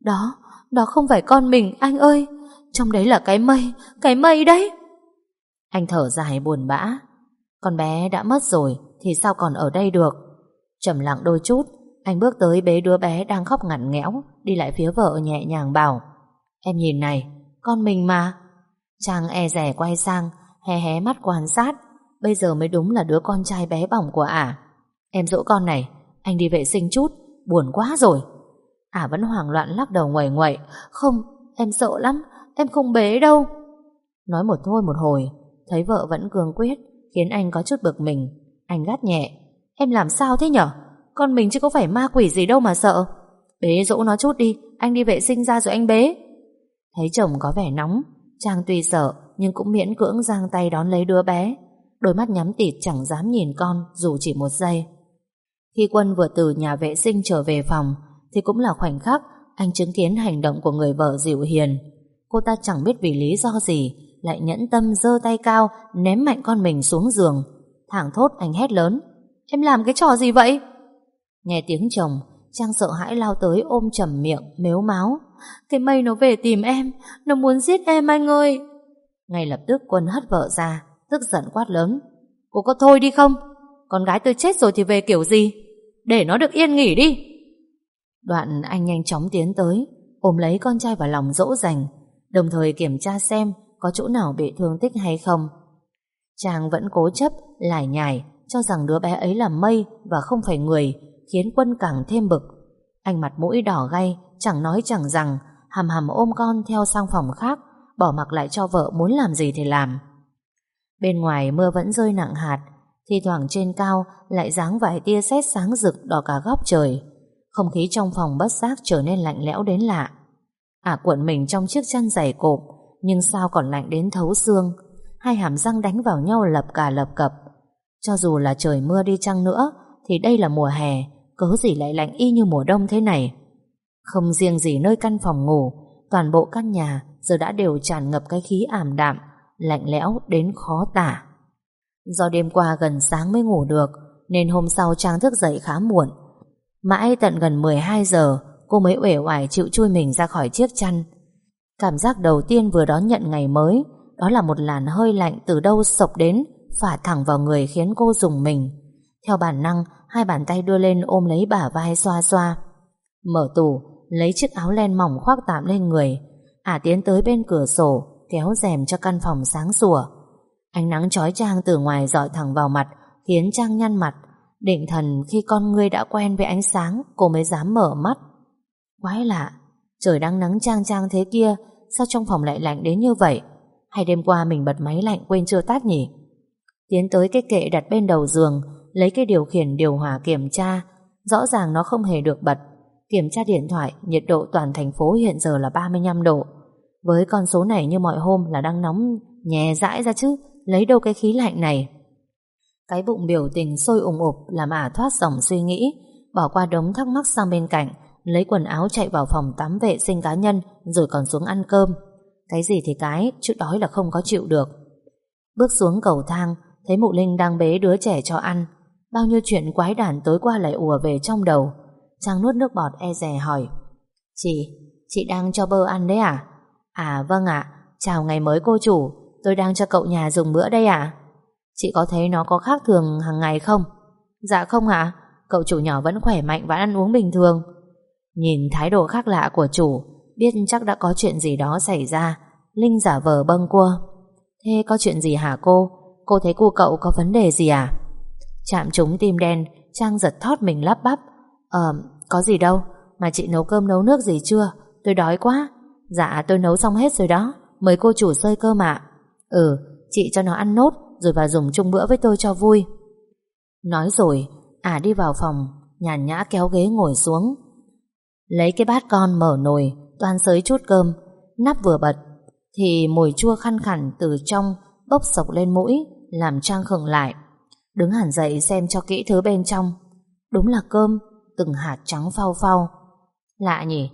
Đó, đó không phải con mình anh ơi! Trong đấy là cái mây Cái mây đấy! Anh thở dài buồn bã. Con bé đã mất rồi Thì sao còn ở đây được? Trầm lặng đôi chút Anh bước tới bế đứa bé đang khóc ngặt nghẽo Đi lại phía vợ nhẹ nhàng bảo Em nhìn này, con mình mà. Trang e rẻ quay sang Hé hé mắt quan sát Bây giờ mới đúng là đứa con trai bé bỏng của ả. Em dỗ con này Anh đi vệ sinh chút Buồn quá rồi. Ả vẫn hoảng loạn lắc đầu ngoẩy ngoẩy Không, em sợ lắm Em không bế đâu. Nói một thôi một hồi Thấy vợ vẫn cường quyết Khiến anh có chút bực mình. Anh gắt nhẹ Em làm sao thế nhở? Con mình chứ có phải ma quỷ gì đâu mà sợ. Bế dỗ nó chút đi Anh đi vệ sinh ra rồi anh bế. Thấy chồng có vẻ nóng Trang tuy sợ nhưng cũng miễn cưỡng giang tay đón lấy đứa bé. Đôi mắt nhắm tịt chẳng dám nhìn con, Dù chỉ một giây. Khi Quân vừa từ nhà vệ sinh trở về phòng, Thì cũng là khoảnh khắc Anh chứng kiến hành động của người vợ dịu hiền. Cô ta chẳng biết vì lý do gì, Lại nhẫn tâm giơ tay cao, Ném mạnh con mình xuống giường. Thẳng thốt anh hét lớn, Em làm cái trò gì vậy? Nghe tiếng chồng, Trang sợ hãi lao tới ôm chầm miệng, Mếu máu. Cái mây nó về tìm em, Nó muốn giết em anh ơi. Ngay lập tức quân hất vợ ra. Tức giận quát lớn. Cô có thôi đi không? Con gái tôi chết rồi thì về kiểu gì? Để nó được yên nghỉ đi. Đoạn anh nhanh chóng tiến tới, Ôm lấy con trai vào lòng dỗ dành, Đồng thời kiểm tra xem Có chỗ nào bị thương tích hay không. Chàng vẫn cố chấp, Lải nhải, cho rằng đứa bé ấy là mây Và không phải người, Khiến quân càng thêm bực. Anh mặt mũi đỏ gay, Chẳng nói chẳng rằng, Hàm hàm ôm con theo sang phòng khác, Bỏ mặc lại cho vợ muốn làm gì thì làm. Bên ngoài mưa vẫn rơi nặng hạt thi thoảng trên cao Lại giáng vài tia sét sáng rực đỏ cả góc trời. Không khí trong phòng bất giác trở nên lạnh lẽo đến lạ. Ả à, cuộn mình trong chiếc chăn dày cộp Nhưng sao còn lạnh đến thấu xương. Hai hàm răng đánh vào nhau lập cả lập cập. Cho dù là trời mưa đi chăng nữa Thì đây là mùa hè Cớ gì lại lạnh y như mùa đông thế này? Không riêng gì nơi căn phòng ngủ Toàn bộ căn nhà Giờ đã đều tràn ngập cái khí ảm đạm. Lạnh lẽo đến khó tả. Do đêm qua gần sáng mới ngủ được, Nên hôm sau Trang thức dậy khá muộn. Mãi tận gần 12 giờ, Cô mới uể oải chịu chui mình ra khỏi chiếc chăn. Cảm giác đầu tiên vừa đón nhận ngày mới, Đó là một làn hơi lạnh từ đâu sộc đến, Phả thẳng vào người khiến cô dùng mình. Theo bản năng, Hai bàn tay đưa lên ôm lấy bả vai xoa xoa. Mở tủ, Lấy chiếc áo len mỏng khoác tạm lên người. Ả tiến tới bên cửa sổ Kéo rèm cho căn phòng sáng sủa. Ánh nắng chói chang từ ngoài dọi thẳng vào mặt, Khiến Trang nhăn mặt. Định thần khi con ngươi đã quen với ánh sáng, Cô mới dám mở mắt. Quái lạ, Trời đang nắng trang trang thế kia, Sao trong phòng lại lạnh đến như vậy? Hay đêm qua mình bật máy lạnh quên chưa tắt nhỉ? Tiến tới cái kệ đặt bên đầu giường, Lấy cái điều khiển điều hòa kiểm tra. Rõ ràng nó không hề được bật. Kiểm tra điện thoại, Nhiệt độ toàn thành phố hiện giờ là 35 độ. Với con số này như mọi hôm là đang nóng Nhè dãi ra chứ Lấy đâu cái khí lạnh này? Cái bụng biểu tình sôi ủng ụp Làm ả thoát dòng suy nghĩ Bỏ qua đống thắc mắc sang bên cạnh Lấy quần áo chạy vào phòng tắm vệ sinh cá nhân Rồi còn xuống ăn cơm. Cái gì thì cái Chứ đói là không có chịu được. Bước xuống cầu thang Thấy mụ Linh đang bế đứa trẻ cho ăn. Bao nhiêu chuyện quái đản tối qua lại ùa về trong đầu. Trang nuốt nước bọt e rè hỏi Chị, chị đang cho bơ ăn đấy à? À vâng ạ, chào ngày mới cô chủ. Tôi đang cho cậu nhà dùng bữa đây ạ. Chị có thấy nó có khác thường hàng ngày không? Dạ không ạ. Cậu chủ nhỏ vẫn khỏe mạnh và ăn uống bình thường. Nhìn thái độ khác lạ của chủ Biết chắc đã có chuyện gì đó xảy ra. Linh giả vờ bâng cua Thế có chuyện gì hả cô? Cô thấy cô cậu có vấn đề gì à? Chạm trúng tim đen Trang giật thót mình lắp bắp. Ờ, có gì đâu. Mà chị nấu cơm nấu nước gì chưa? Tôi đói quá. Dạ tôi nấu xong hết rồi đó. Mời cô chủ xơi cơm ạ. Ừ, chị cho nó ăn nốt Rồi vào dùng chung bữa với tôi cho vui. Nói rồi à đi vào phòng Nhàn nhã kéo ghế ngồi xuống. Lấy cái bát con mở nồi Toan sới chút cơm Nắp vừa bật Thì mùi chua khăn khẳng từ trong Bốc sộc lên mũi Làm Trang khựng lại. Đứng hẳn dậy xem cho kỹ thứ bên trong. Đúng là cơm Từng hạt trắng phau phau. Lạ nhỉ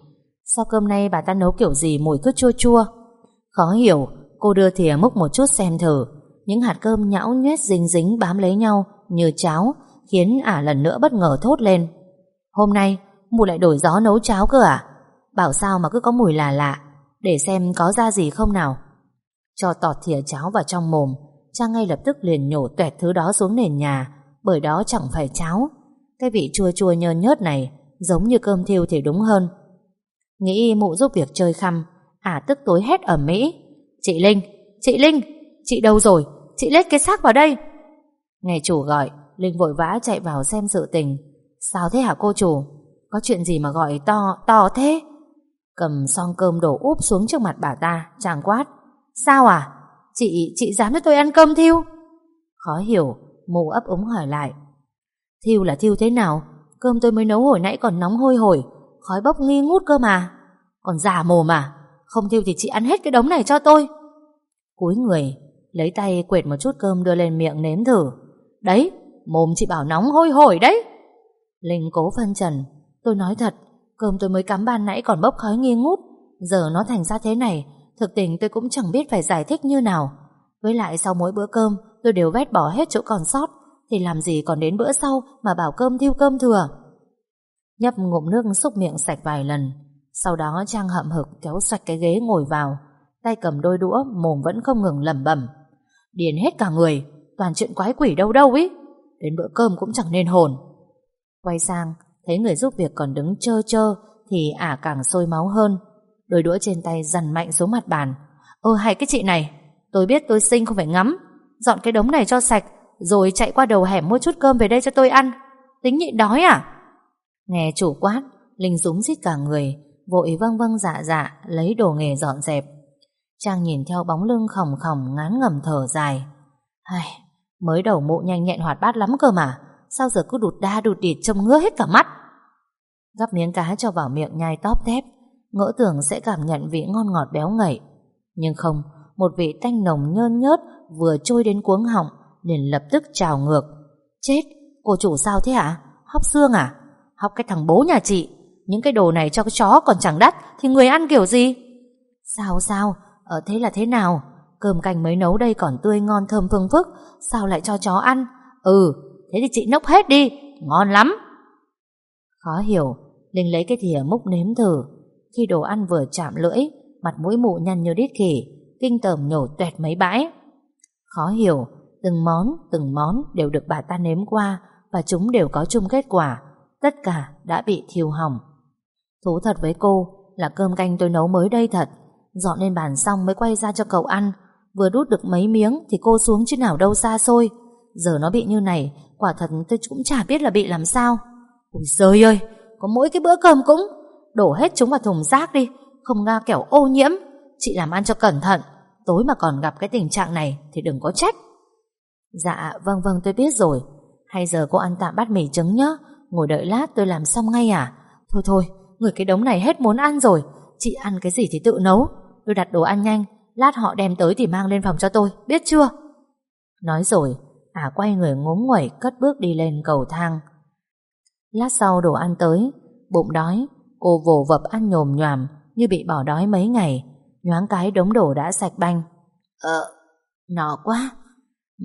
Sao cơm nay bà ta nấu kiểu gì mùi cứ chua chua? Khó hiểu, Cô đưa thìa múc một chút xem thử. Những hạt cơm nhão nhét dính dính bám lấy nhau Như cháo, Khiến ả lần nữa bất ngờ thốt lên. Hôm nay mùi lại đổi gió nấu cháo cơ à? Bảo sao mà cứ có mùi lạ lạ, Để xem có ra gì không nào? Cho tọt thìa cháo vào trong mồm Trang ngay lập tức liền nhổ tuẹt thứ đó xuống nền nhà, Bởi đó chẳng phải cháo. Cái vị chua chua nhơn nhớt này Giống như cơm thiêu thì đúng hơn. Nghĩ mụ giúp việc chơi khăm. Ả tức tối hét ở Mỹ. Chị Linh, chị Linh Chị đâu rồi, chị lết cái xác vào đây. Nghe chủ gọi Linh vội vã chạy vào xem sự tình. Sao thế hả cô chủ? Có chuyện gì mà gọi to, to thế? Cầm xong cơm đổ úp xuống trước mặt bà ta Chàng quát. Sao à, chị, chị dám cho tôi ăn cơm thiêu? Khó hiểu Mụ ấp úng hỏi lại. Thiêu là thiêu thế nào? Cơm tôi mới nấu hồi nãy còn nóng hôi hổi. Khói bốc nghi ngút cơ mà. Còn giả mồm à Không thiêu thì chị ăn hết cái đống này cho tôi. Cúi người, Lấy tay quệt một chút cơm đưa lên miệng nếm thử. Đấy, Mồm chị bảo nóng hôi hổi đấy. Linh cố phân trần. Tôi nói thật, Cơm tôi mới cắm ban nãy còn bốc khói nghi ngút. Giờ nó thành ra thế này, Thực tình tôi cũng chẳng biết phải giải thích như nào. Với lại sau mỗi bữa cơm, Tôi đều vét bỏ hết chỗ còn sót. Thì làm gì còn đến bữa sau Mà bảo cơm thiêu cơm thừa? Nhấp ngụm nước xúc miệng sạch vài lần. Sau đó Trang hậm hực kéo sạch cái ghế ngồi vào. Tay cầm đôi đũa, Mồm vẫn không ngừng lẩm bẩm. Điền hết cả người, Toàn chuyện quái quỷ đâu đâu ý. Đến bữa cơm cũng chẳng nên hồn. Quay sang, Thấy người giúp việc còn đứng chơ chơ, Thì ả càng sôi máu hơn. Đôi đũa trên tay dằn mạnh xuống mặt bàn. Ơ hay cái chị này, Tôi biết tôi sinh không phải ngắm. Dọn cái đống này cho sạch, Rồi chạy qua đầu hẻm mua chút cơm về đây cho tôi ăn. Tính nhịn đói à? Nghe chủ quát Linh rúng rít cả người Vội vâng vâng dạ dạ Lấy đồ nghề dọn dẹp. Trang nhìn theo bóng lưng khỏng khỏng ngán ngầm thở dài. Ai, Mới đầu mụ nhanh nhẹn hoạt bát lắm cơ mà Sao giờ cứ đụt đa đụt địt trông ngứa hết cả mắt. Gắp miếng cá cho vào miệng nhai tóp tép Ngỡ tưởng sẽ cảm nhận vị ngon ngọt béo ngậy. Nhưng không Một vị tanh nồng nhơn nhớt Vừa trôi đến cuống họng liền lập tức trào ngược. Chết, cô chủ sao thế hả Hóc xương à? Học cái thằng bố nhà chị. Những cái đồ này cho cái chó còn chẳng đắt Thì người ăn kiểu gì? Sao sao, ở thế là thế nào? Cơm canh mới nấu đây còn tươi ngon thơm phương phức. Sao lại cho chó ăn? Ừ thế thì chị nốc hết đi. Ngon lắm. Khó hiểu. Linh lấy cái thìa múc nếm thử. Khi đồ ăn vừa chạm lưỡi Mặt mũi mụ nhăn như đít khỉ Kinh tởm nhổ tuẹt mấy bãi. Khó hiểu. Từng món từng món đều được bà ta nếm qua Và chúng đều có chung kết quả. Tất cả đã bị thiêu hỏng. Thú thật với cô Là cơm canh tôi nấu mới đây thật. Dọn lên bàn xong mới quay ra cho cậu ăn. Vừa đút được mấy miếng Thì cô xuống chứ nào đâu xa xôi. Giờ nó bị như này, Quả thật tôi cũng chả biết là bị làm sao. Ôi giời ơi, Có mỗi cái bữa cơm cũng. Đổ hết chúng vào thùng rác đi, Không nga kẻo ô nhiễm. Chị làm ăn cho cẩn thận, Tối mà còn gặp cái tình trạng này Thì đừng có trách. Dạ vâng vâng tôi biết rồi. Hay giờ cô ăn tạm bát mì trứng nhá Ngồi đợi lát tôi làm xong ngay à? Thôi thôi, Người cái đống này hết muốn ăn rồi. Chị ăn cái gì thì tự nấu. Tôi đặt đồ ăn nhanh, Lát họ đem tới thì mang lên phòng cho tôi, Biết chưa? Nói rồi, Ả quay người ngốm nguẩy cất bước đi lên cầu thang. Lát sau đồ ăn tới, Bụng đói, Cô vồ vập ăn nhồm nhòm Như bị bỏ đói mấy ngày. Nhoáng cái đống đồ đã sạch banh. Ờ nọ quá.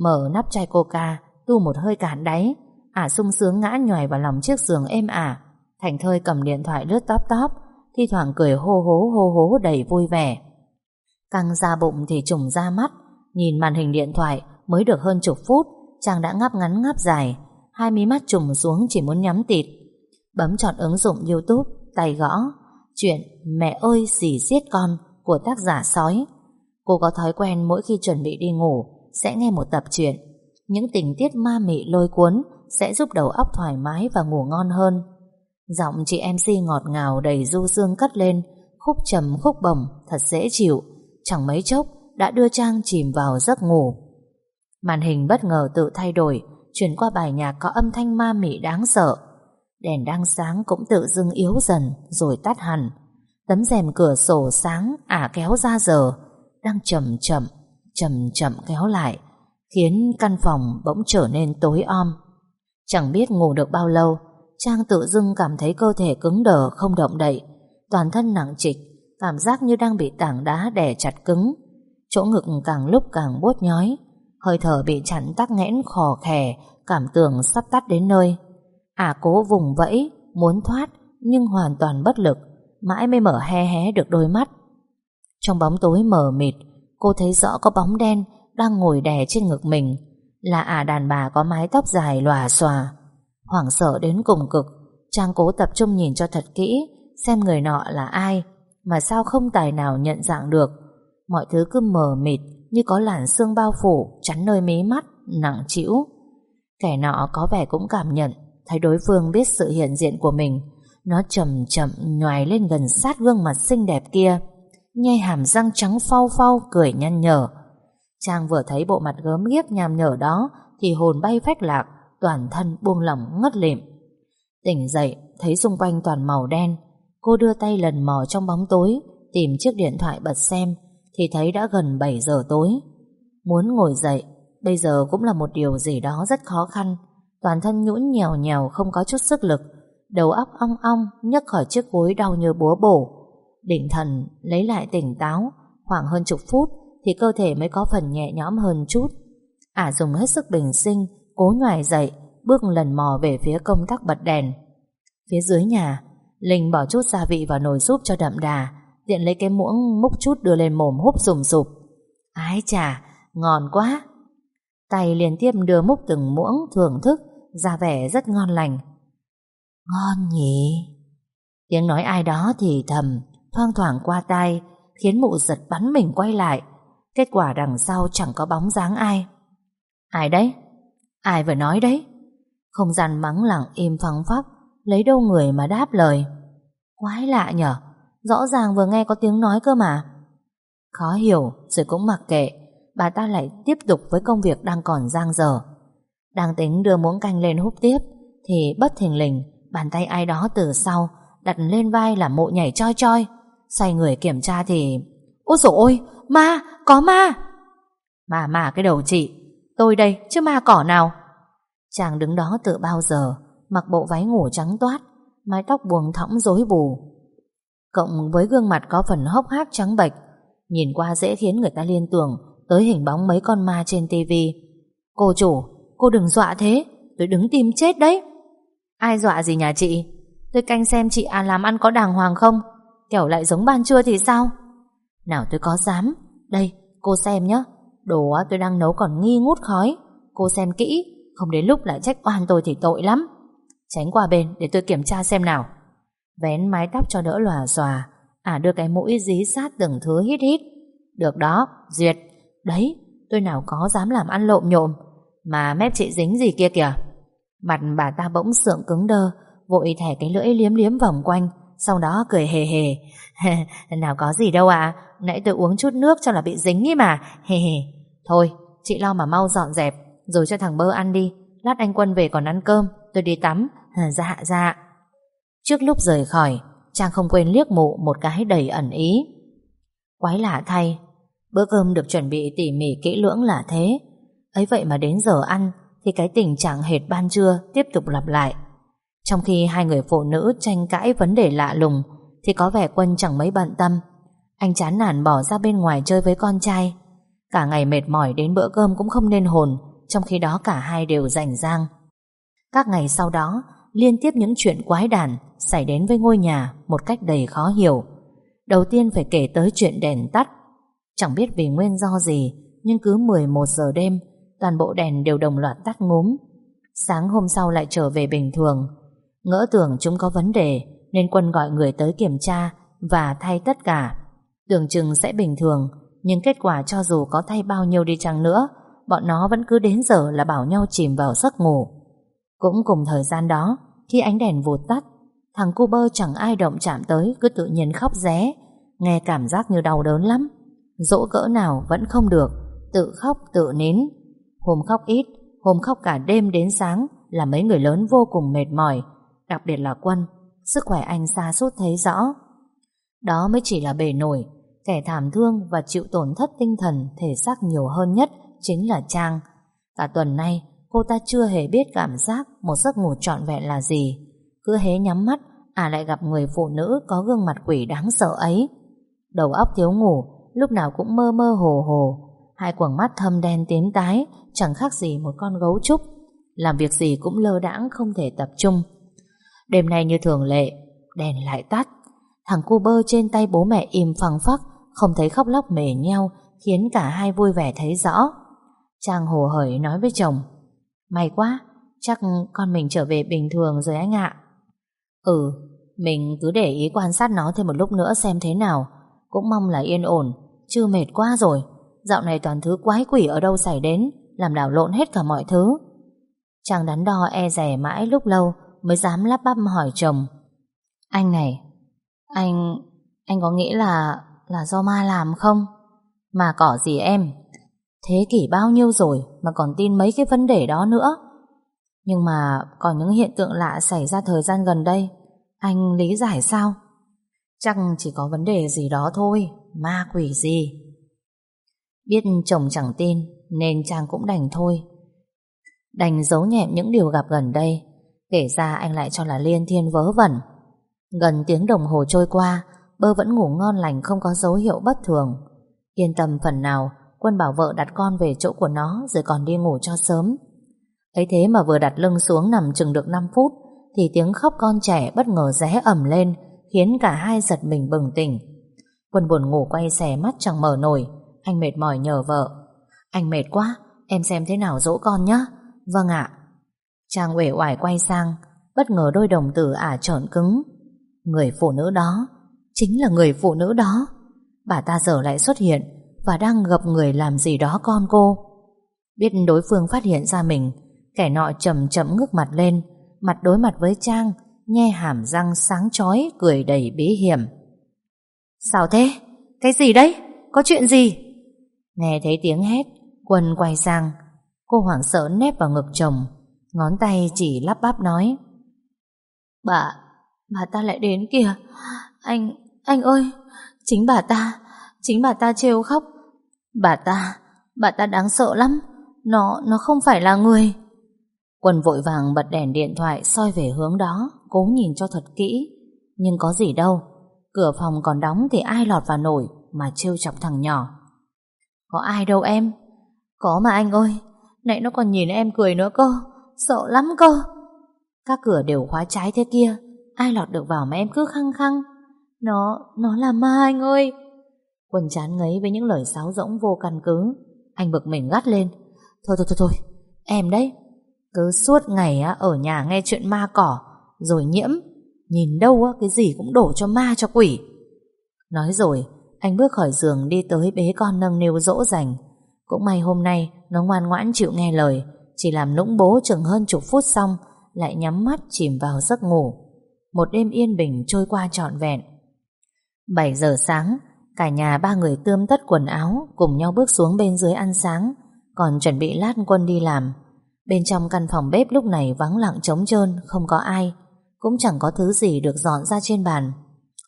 Mở nắp chai coca, Tu một hơi cạn đáy Ả sung sướng ngã nhòi vào lòng chiếc giường êm ả. Thành thơi cầm điện thoại lướt tóp tóp Thi thoảng cười hô hố hô hố đầy vui vẻ. Căng ra bụng thì trùng ra mắt, Nhìn màn hình điện thoại Mới được hơn chục phút Chàng đã ngáp ngắn ngáp dài. Hai mí mắt trùng xuống chỉ muốn nhắm tịt. Bấm chọn ứng dụng youtube, Tay gõ, Chuyện Mẹ ơi xỉ giết con Của tác giả sói. Cô có thói quen mỗi khi chuẩn bị đi ngủ Sẽ nghe một tập truyện. Những tình tiết ma mị lôi cuốn sẽ giúp đầu óc thoải mái và ngủ ngon hơn. Giọng chị MC ngọt ngào đầy du dương cất lên, Khúc trầm khúc bổng Thật dễ chịu, Chẳng mấy chốc đã đưa Trang chìm vào giấc ngủ. Màn hình bất ngờ tự thay đổi, Chuyển qua bài nhạc có âm thanh ma mị đáng sợ. Đèn đang sáng cũng tự dưng yếu dần, Rồi tắt hẳn. Tấm rèm cửa sổ sáng ả kéo ra giờ, Đang chậm chậm Chậm chậm kéo lại, Khiến căn phòng bỗng trở nên tối om. Chẳng biết ngủ được bao lâu, Trang tự dưng cảm thấy cơ thể cứng đờ, không động đậy. Toàn thân nặng trịch, Cảm giác như đang bị tảng đá đè chặt cứng. Chỗ ngực càng lúc càng bốt nhói, Hơi thở bị chặn tắc nghẽn khò khè, Cảm tưởng sắp tắt đến nơi. Ả cố vùng vẫy, Muốn thoát, nhưng hoàn toàn bất lực, Mãi mới mở hé hé được đôi mắt. Trong bóng tối mờ mịt, Cô thấy rõ có bóng đen Đang ngồi đè trên ngực mình. Là ả đàn bà có mái tóc dài lòa xòa. Hoảng sợ đến cùng cực Trang cố tập trung nhìn cho thật kỹ Xem người nọ là ai Mà sao không tài nào nhận dạng được. Mọi thứ cứ mờ mịt Như có làn sương bao phủ Chắn nơi mí mắt, nặng trĩu. Kẻ nọ có vẻ cũng cảm nhận Thấy đối phương biết sự hiện diện của mình. Nó chậm chậm nhoài lên gần sát gương mặt xinh đẹp kia. Nhai hàm răng trắng phau phau Cười nhăn nhở. Trang vừa thấy bộ mặt gớm ghiếc nham nhở đó, Thì hồn bay phách lạc, Toàn thân buông lỏng ngất lịm. Tỉnh dậy, Thấy xung quanh toàn màu đen, Cô đưa tay lần mò trong bóng tối, Tìm chiếc điện thoại bật xem, Thì thấy đã gần 7 giờ tối. Muốn ngồi dậy, Bây giờ cũng là một điều gì đó rất khó khăn. Toàn thân nhũn nhèo nhèo, không có chút sức lực, Đầu óc ong ong, nhấc khỏi chiếc gối đau như búa bổ. Định thần, lấy lại tỉnh táo, Khoảng hơn chục phút thì cơ thể mới có phần nhẹ nhõm hơn chút. Ả dùng hết sức bình sinh, Cố nhoài dậy, Bước lần mò về phía công tắc bật đèn. Phía dưới nhà, Linh bỏ chút gia vị vào nồi súp cho đậm đà, Tiện lấy cái muỗng múc chút đưa lên mồm húp sùm sụp Ái chà, Ngon quá. Tay liên tiếp đưa múc từng muỗng thưởng thức, ra vẻ rất ngon lành. Ngon nhỉ? Tiếng nói ai đó thì thầm, Thoang thoảng qua tai, Khiến mụ giật bắn mình quay lại. Kết quả đằng sau chẳng có bóng dáng ai. Ai đấy? Ai vừa nói đấy? Không gian mắng lặng im phăng phắc, Lấy đâu người mà đáp lời. Quái lạ nhở, Rõ ràng vừa nghe có tiếng nói cơ mà. Khó hiểu, rồi cũng mặc kệ, Bà ta lại tiếp tục với công việc đang còn giang dở. Đang tính đưa muỗng canh lên húp tiếp, Thì bất thình lình, Bàn tay ai đó từ sau Đặt lên vai làm mộ nhảy choi choi. Xoay người kiểm tra thì Ôi dồi ôi, ma, có ma. Mà mà cái đầu chị Tôi đây, chứ ma cỏ nào? Chàng đứng đó từ bao giờ Mặc bộ váy ngủ trắng toát Mái tóc buồng thõng rối bù. Cộng với gương mặt có phần hốc hác trắng bệch Nhìn qua dễ khiến người ta liên tưởng Tới hình bóng mấy con ma trên tivi Cô chủ, cô đừng dọa thế Tôi đứng tim chết đấy. Ai dọa gì nhà chị? Tôi canh xem chị à làm ăn có đàng hoàng không? Kẻo lại giống ban trưa thì sao? Nào tôi có dám. Đây cô xem nhé Đồ tôi đang nấu còn nghi ngút khói. Cô xem kỹ Không đến lúc lại trách oan tôi thì tội lắm. Tránh qua bên để tôi kiểm tra xem nào. Vén mái tóc cho đỡ lòa xòa. À đưa cái mũi dí sát từng thứ hít hít. Được đó, duyệt. Đấy, tôi nào có dám làm ăn lộm nhộm. Mà mép chị dính gì kia kìa. Mặt bà ta bỗng sượng cứng đơ Vội thẻ cái lưỡi liếm liếm vòng quanh. Sau đó cười hề hề. Nào có gì đâu à Nãy tôi uống chút nước cho là bị dính ý mà. Hề hề. Thôi, chị lo mà mau dọn dẹp, Rồi cho thằng bơ ăn đi. Lát anh Quân về còn ăn cơm, Tôi đi tắm. Dạ dạ. Trước lúc rời khỏi Trang không quên liếc mụ một cái đầy ẩn ý. Quái lạ thay, Bữa cơm được chuẩn bị tỉ mỉ kỹ lưỡng là thế. Ấy vậy mà đến giờ ăn, Thì cái tình trạng hệt ban trưa Tiếp tục lặp lại. Trong khi hai người phụ nữ tranh cãi vấn đề lạ lùng, Thì có vẻ quân chẳng mấy bận tâm. Anh chán nản bỏ ra bên ngoài chơi với con trai. Cả ngày mệt mỏi đến bữa cơm cũng không nên hồn, Trong khi đó cả hai đều rảnh rang. Các ngày sau đó, Liên tiếp những chuyện quái đản Xảy đến với ngôi nhà Một cách đầy khó hiểu. Đầu tiên phải kể tới chuyện đèn tắt. Chẳng biết vì nguyên do gì, Nhưng cứ 11 giờ đêm, Toàn bộ đèn đều đồng loạt tắt ngúm. Sáng hôm sau lại trở về bình thường. Ngỡ tưởng chúng có vấn đề, Nên quân gọi người tới kiểm tra Và thay tất cả. Tưởng chừng sẽ bình thường, Nhưng kết quả cho dù có thay bao nhiêu đi chăng nữa, Bọn nó vẫn cứ đến giờ là bảo nhau chìm vào giấc ngủ. Cũng cùng thời gian đó, Khi ánh đèn vụt tắt, Thằng cu bơ chẳng ai động chạm tới, Cứ tự nhiên khóc ré, Nghe cảm giác như đau đớn lắm. Dỗ cỡ nào vẫn không được, Tự khóc tự nín. Hôm khóc ít, Hôm khóc cả đêm đến sáng Là mấy người lớn vô cùng mệt mỏi Đặc biệt là Quân, Sức khỏe anh xa sút thấy rõ. Đó mới chỉ là bề nổi, Kẻ thảm thương và chịu tổn thất tinh thần Thể xác nhiều hơn nhất Chính là Trang. Cả tuần nay, cô ta chưa hề biết cảm giác Một giấc ngủ trọn vẹn là gì. Cứ hé nhắm mắt À lại gặp người phụ nữ có gương mặt quỷ đáng sợ ấy. Đầu óc thiếu ngủ, Lúc nào cũng mơ mơ hồ hồ. Hai quầng mắt thâm đen tím tái, Chẳng khác gì một con gấu trúc. Làm việc gì cũng lơ đãng không thể tập trung. Đêm nay như thường lệ, Đèn lại tắt. Thằng cu bơ trên tay bố mẹ im phăng phắc, Không thấy khóc lóc mề nhau Khiến cả hai vui vẻ thấy rõ. Trang hồ hởi nói với chồng, May quá, Chắc con mình trở về bình thường rồi anh ạ. Ừ Mình cứ để ý quan sát nó thêm một lúc nữa xem thế nào. Cũng mong là yên ổn Chưa mệt quá rồi. Dạo này toàn thứ quái quỷ ở đâu xảy đến, Làm đảo lộn hết cả mọi thứ. Chàng đắn đo e rẻ mãi lúc lâu Mới dám lắp bắp hỏi chồng. Anh này, Anh Anh có nghĩ là Là do ma làm không? Mà cỏ gì em? Thế kỷ bao nhiêu rồi Mà còn tin mấy cái vấn đề đó nữa? Nhưng mà còn những hiện tượng lạ Xảy ra thời gian gần đây, Anh lý giải sao? Chắc chỉ có vấn đề gì đó thôi, Ma quỷ gì? Biết chồng chẳng tin, Nên Trang cũng đành thôi. Đành giấu nhẹm những điều gặp gần đây Kể ra anh lại cho là liên thiên vớ vẩn. Gần tiếng đồng hồ trôi qua, Bơ vẫn ngủ ngon lành không có dấu hiệu bất thường. Yên tâm phần nào, Quân bảo vợ đặt con về chỗ của nó Rồi còn đi ngủ cho sớm. Ấy thế mà vừa đặt lưng xuống nằm chừng được 5 phút, Thì tiếng khóc con trẻ bất ngờ ré ẩm lên, Khiến cả hai giật mình bừng tỉnh. Quân buồn ngủ quay xè mắt chẳng mở nổi, Anh mệt mỏi nhờ vợ. Anh mệt quá, Em xem thế nào dỗ con nhá. Vâng ạ. Trang uể oải quay sang, Bất ngờ đôi đồng tử ả trợn cứng Người phụ nữ đó, Chính là người phụ nữ đó Bà ta giờ lại xuất hiện Và đang gặp người làm gì đó con cô Biết đối phương phát hiện ra mình, Kẻ nọ chậm chậm ngước mặt lên, Mặt đối mặt với Trang, Nhe hàm răng sáng chói, Cười đầy bí hiểm Sao thế? Cái gì đấy? Có chuyện gì? Nghe thấy tiếng hét, Quân quay sang Cô hoảng sợ nép vào ngực chồng Ngón tay chỉ lắp bắp nói. Bà Bà ta lại đến kìa. Anh, anh ơi Chính bà ta, chính bà ta trêu khóc. Bà ta, bà ta đáng sợ lắm. Nó, nó không phải là người. Quân vội vàng bật đèn điện thoại soi về hướng đó Cố nhìn cho thật kỹ. Nhưng có gì đâu Cửa phòng còn đóng thì ai lọt vào nổi Mà trêu chọc thằng nhỏ. Có ai đâu em? Có mà anh ơi Nãy nó còn nhìn em cười nữa cơ Sợ lắm cơ. Các cửa đều khóa trái thế kia Ai lọt được vào mà em cứ khăng khăng? Nó, nó là ma anh ơi. Quân chán ngấy với những lời sáo rỗng vô căn cứ. Anh bực mình gắt lên. Thôi thôi thôi thôi Em đấy. Cứ suốt ngày ở nhà nghe chuyện ma cỏ Rồi nhiễm. Nhìn đâu cái gì cũng đổ cho ma cho quỷ. Nói rồi Anh bước khỏi giường đi tới bế con nâng niu dỗ dành. Cũng may hôm nay Nó ngoan ngoãn chịu nghe lời. Chỉ làm nũng bố chừng hơn chục phút xong, Lại nhắm mắt chìm vào giấc ngủ. Một đêm yên bình trôi qua trọn vẹn. 7 giờ sáng, Cả nhà ba người tươm tất quần áo, Cùng nhau bước xuống bên dưới ăn sáng, Còn chuẩn bị lát quân đi làm. Bên trong căn phòng bếp lúc này vắng lặng trống trơn, Không có ai, Cũng chẳng có thứ gì được dọn ra trên bàn.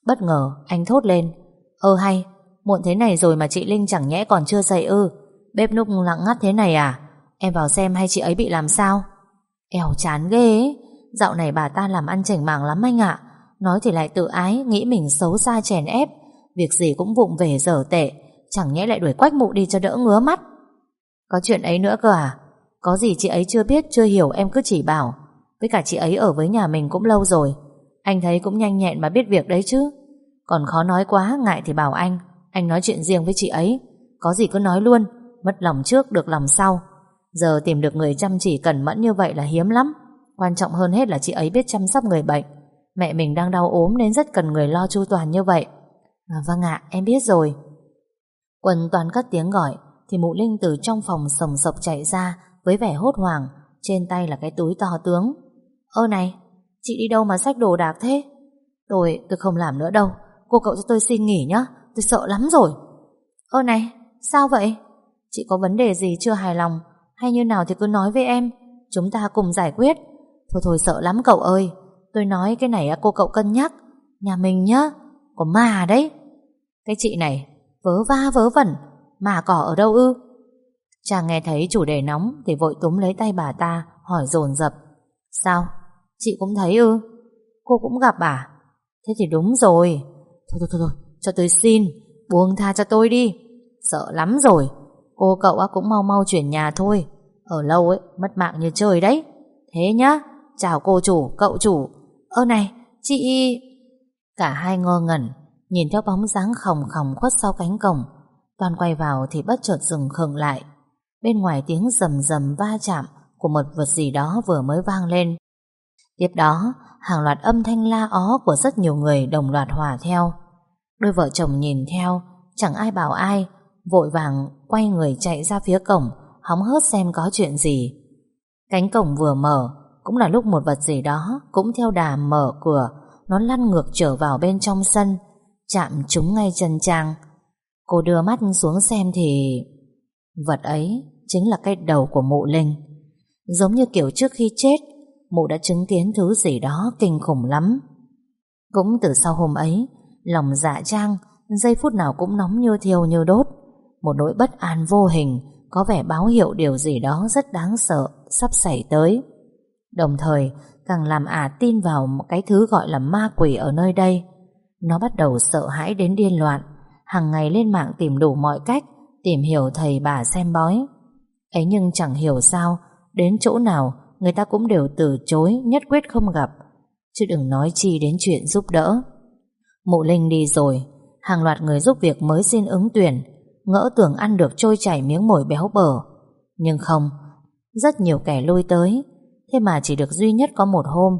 Bất ngờ, anh thốt lên, Ơ hay, Muộn thế này rồi mà chị Linh chẳng nhẽ còn chưa dậy ư? Bếp núc lặng ngắt thế này à? Em vào xem hay chị ấy bị làm sao? Eo, chán ghê ấy. Dạo này bà ta làm ăn chảnh mảng lắm anh ạ. Nói thì lại tự ái, Nghĩ mình xấu xa chèn ép. Việc gì cũng vụng về dở tệ. Chẳng nhẽ lại đuổi quách mụ đi cho đỡ ngứa mắt. Có chuyện ấy nữa cơ à? Có gì chị ấy chưa biết, chưa hiểu em cứ chỉ bảo. Với cả chị ấy ở với nhà mình cũng lâu rồi. Anh thấy cũng nhanh nhẹn mà biết việc đấy chứ. Còn khó nói quá, Ngại thì bảo anh. Anh nói chuyện riêng với chị ấy. Có gì cứ nói luôn. Mất lòng trước, được lòng sau. Giờ tìm được người chăm chỉ cẩn mẫn như vậy là hiếm lắm. Quan trọng hơn hết là chị ấy biết chăm sóc người bệnh. Mẹ mình đang đau ốm nên rất cần người lo chu toàn như vậy. À, Vâng ạ em biết rồi. Quần toàn cất tiếng gọi Thì mụ Linh từ trong phòng sầm sập chạy ra Với vẻ hốt hoảng Trên tay là cái túi to tướng. Ơ này chị đi đâu mà xách đồ đạc thế? Tôi tôi không làm nữa đâu. Cô cậu cho tôi xin nghỉ nhá Tôi sợ lắm rồi. Ơ này sao vậy? Chị có vấn đề gì chưa hài lòng? Hay như nào thì cứ nói với em. Chúng ta cùng giải quyết. Thôi thôi sợ lắm cậu ơi. Tôi nói cái này cô cậu cân nhắc. Nhà mình nhá Có mà đấy. Cái chị này Vớ va vớ vẩn. Mà cỏ ở đâu ư? Chàng nghe thấy chủ đề nóng Thì vội túm lấy tay bà ta Hỏi dồn dập. Sao? Chị cũng thấy ư? Cô cũng gặp à? Thế thì đúng rồi. Thôi thôi thôi, thôi cho tôi xin. Buông tha cho tôi đi. Sợ lắm rồi. Cô cậu cũng mau mau chuyển nhà thôi. Ở lâu ấy mất mạng như trời đấy. Thế nhá Chào cô chủ, cậu chủ. Ơ này, chị... Cả hai ngơ ngẩn Nhìn theo bóng dáng khòng khòng khuất sau cánh cổng. Toàn quay vào thì bất chợt dừng khựng lại. Bên ngoài tiếng rầm rầm va chạm Của một vật gì đó vừa mới vang lên. Tiếp đó Hàng loạt âm thanh la ó Của rất nhiều người đồng loạt hòa theo. Đôi vợ chồng nhìn theo Chẳng ai bảo ai Vội vàng quay người chạy ra phía cổng, Hóng hớt xem có chuyện gì. Cánh cổng vừa mở, Cũng là lúc một vật gì đó Cũng theo đà mở cửa, Nó lăn ngược trở vào bên trong sân, Chạm trúng ngay chân Trang. Cô đưa mắt xuống xem thì, Vật ấy Chính là cái đầu của mụ Linh. Giống như kiểu trước khi chết, Mụ đã chứng kiến thứ gì đó kinh khủng lắm. Cũng từ sau hôm ấy, Lòng dạ Trang Giây phút nào cũng nóng như thiêu như đốt. Một nỗi bất an vô hình, Có vẻ báo hiệu điều gì đó rất đáng sợ, Sắp xảy tới. Đồng thời, càng làm ả tin vào một cái thứ gọi là ma quỷ ở nơi đây. Nó bắt đầu sợ hãi đến điên loạn, hàng ngày lên mạng tìm đủ mọi cách Tìm hiểu thầy bà xem bói. Ấy nhưng chẳng hiểu sao, Đến chỗ nào Người ta cũng đều từ chối, Nhất quyết không gặp. Chứ đừng nói chi đến chuyện giúp đỡ. Mụ Linh đi rồi, Hàng loạt người giúp việc mới xin ứng tuyển Ngỡ tưởng ăn được trôi chảy miếng mồi béo bở. Nhưng không, Rất nhiều kẻ lôi tới. Thế mà chỉ được duy nhất có một hôm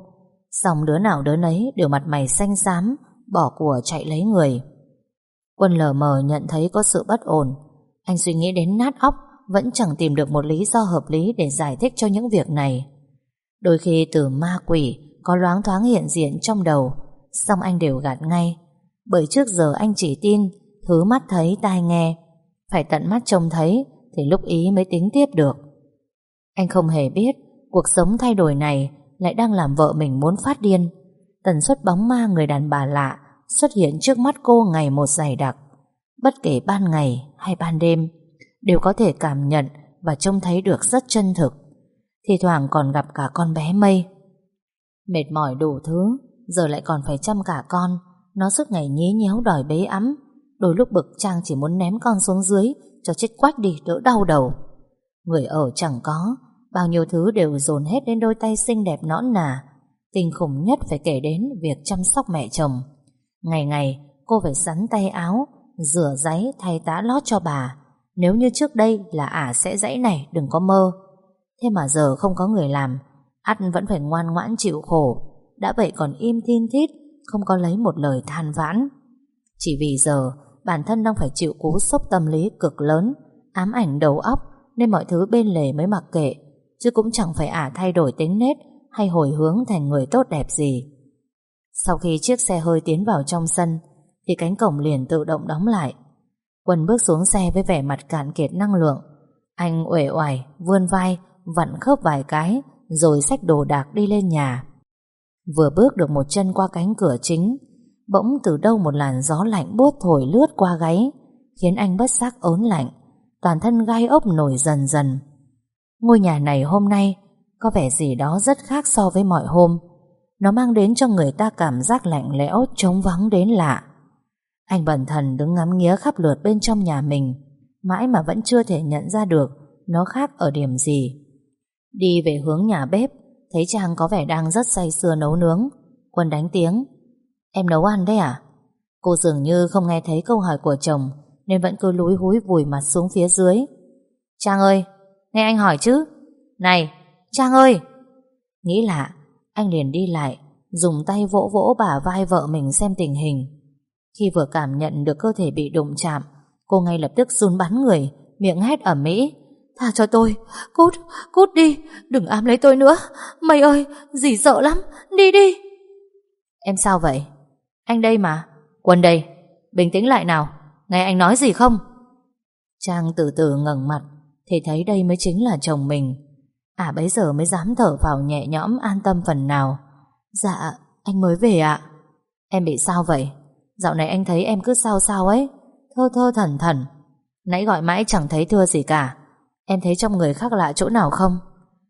Xong đứa nào đứa nấy đều mặt mày xanh xám, Bỏ của chạy lấy người. Quân lờ mờ nhận thấy có sự bất ổn. Anh suy nghĩ đến nát óc, Vẫn chẳng tìm được một lý do hợp lý Để giải thích cho những việc này. Đôi khi từ ma quỷ Có loáng thoáng hiện diện trong đầu Xong anh đều gạt ngay. Bởi trước giờ anh chỉ tin, Thứ mắt thấy tai nghe phải tận mắt trông thấy Thì lúc ý mới tính tiếp được. Anh không hề biết Cuộc sống thay đổi này Lại đang làm vợ mình muốn phát điên. Tần suất bóng ma người đàn bà lạ Xuất hiện trước mắt cô ngày một dày đặc. Bất kể ban ngày hay ban đêm, Đều có thể cảm nhận Và trông thấy được rất chân thực. Thì thoảng còn gặp cả con bé mây. Mệt mỏi đủ thứ, Giờ lại còn phải chăm cả con. Nó suốt ngày nhí nhéo đòi bế ấm. Đôi lúc bực Trang chỉ muốn ném con xuống dưới, Cho chết quách đi, đỡ đau đầu. Người ở chẳng có, Bao nhiêu thứ đều dồn hết lên đôi tay xinh đẹp nõn nà. Tình khủng nhất phải kể đến Việc chăm sóc mẹ chồng. Ngày ngày, cô phải sắn tay áo, Rửa giấy, thay tá lót cho bà. Nếu như trước đây là ả sẽ dãy này, Đừng có mơ. Thế mà giờ không có người làm, ắt vẫn phải ngoan ngoãn chịu khổ. Đã vậy còn im thiên thít, Không có lấy một lời than vãn. Chỉ vì giờ Bản thân đang phải chịu cú sốc tâm lý cực lớn, Ám ảnh đầu óc, Nên mọi thứ bên lề mới mặc kệ, Chứ cũng chẳng phải ả thay đổi tính nết Hay hồi hướng thành người tốt đẹp gì. Sau khi chiếc xe hơi tiến vào trong sân, Thì cánh cổng liền tự động đóng lại. Quân bước xuống xe với vẻ mặt cạn kiệt năng lượng. Anh uể oải, Vươn vai, Vặn khớp vài cái, Rồi xách đồ đạc đi lên nhà. Vừa bước được một chân qua cánh cửa chính Bỗng từ đâu một làn gió lạnh buốt thổi lướt qua gáy, Khiến anh bất giác ớn lạnh, Toàn thân gai ốc nổi dần dần. Ngôi nhà này hôm nay Có vẻ gì đó rất khác so với mọi hôm. Nó mang đến cho người ta cảm giác lạnh lẽo Trống vắng đến lạ. Anh bần thần đứng ngắm nghía khắp lượt bên trong nhà mình, Mãi mà vẫn chưa thể nhận ra được Nó khác ở điểm gì. Đi về hướng nhà bếp, Thấy Trang có vẻ đang rất say sưa nấu nướng, Quân đánh tiếng. Em nấu ăn đấy à Cô dường như không nghe thấy câu hỏi của chồng Nên vẫn cứ lúi húi vùi mặt xuống phía dưới Trang ơi Nghe anh hỏi chứ Này Trang ơi Nghĩ lạ Anh liền đi lại Dùng tay vỗ vỗ bả vai vợ mình xem tình hình Khi vừa cảm nhận được cơ thể bị đụng chạm Cô ngay lập tức run bắn người Miệng hét ở mỹ Tha cho tôi, cút, cút đi, đừng ám lấy tôi nữa. Mày ơi, dì sợ lắm, đi đi. Em sao vậy? Anh đây mà. Quân đây, bình tĩnh lại nào, nghe anh nói gì không? Trang từ từ ngẩng mặt, Thì thấy đây mới chính là chồng mình. À bấy giờ mới dám thở vào nhẹ nhõm An tâm phần nào. Dạ anh mới về ạ. Em bị sao vậy? Dạo này anh thấy em cứ sao sao ấy. Thơ thơ thần thần. Nãy gọi mãi chẳng thấy thưa gì cả. Em thấy trong người khác lạ chỗ nào không?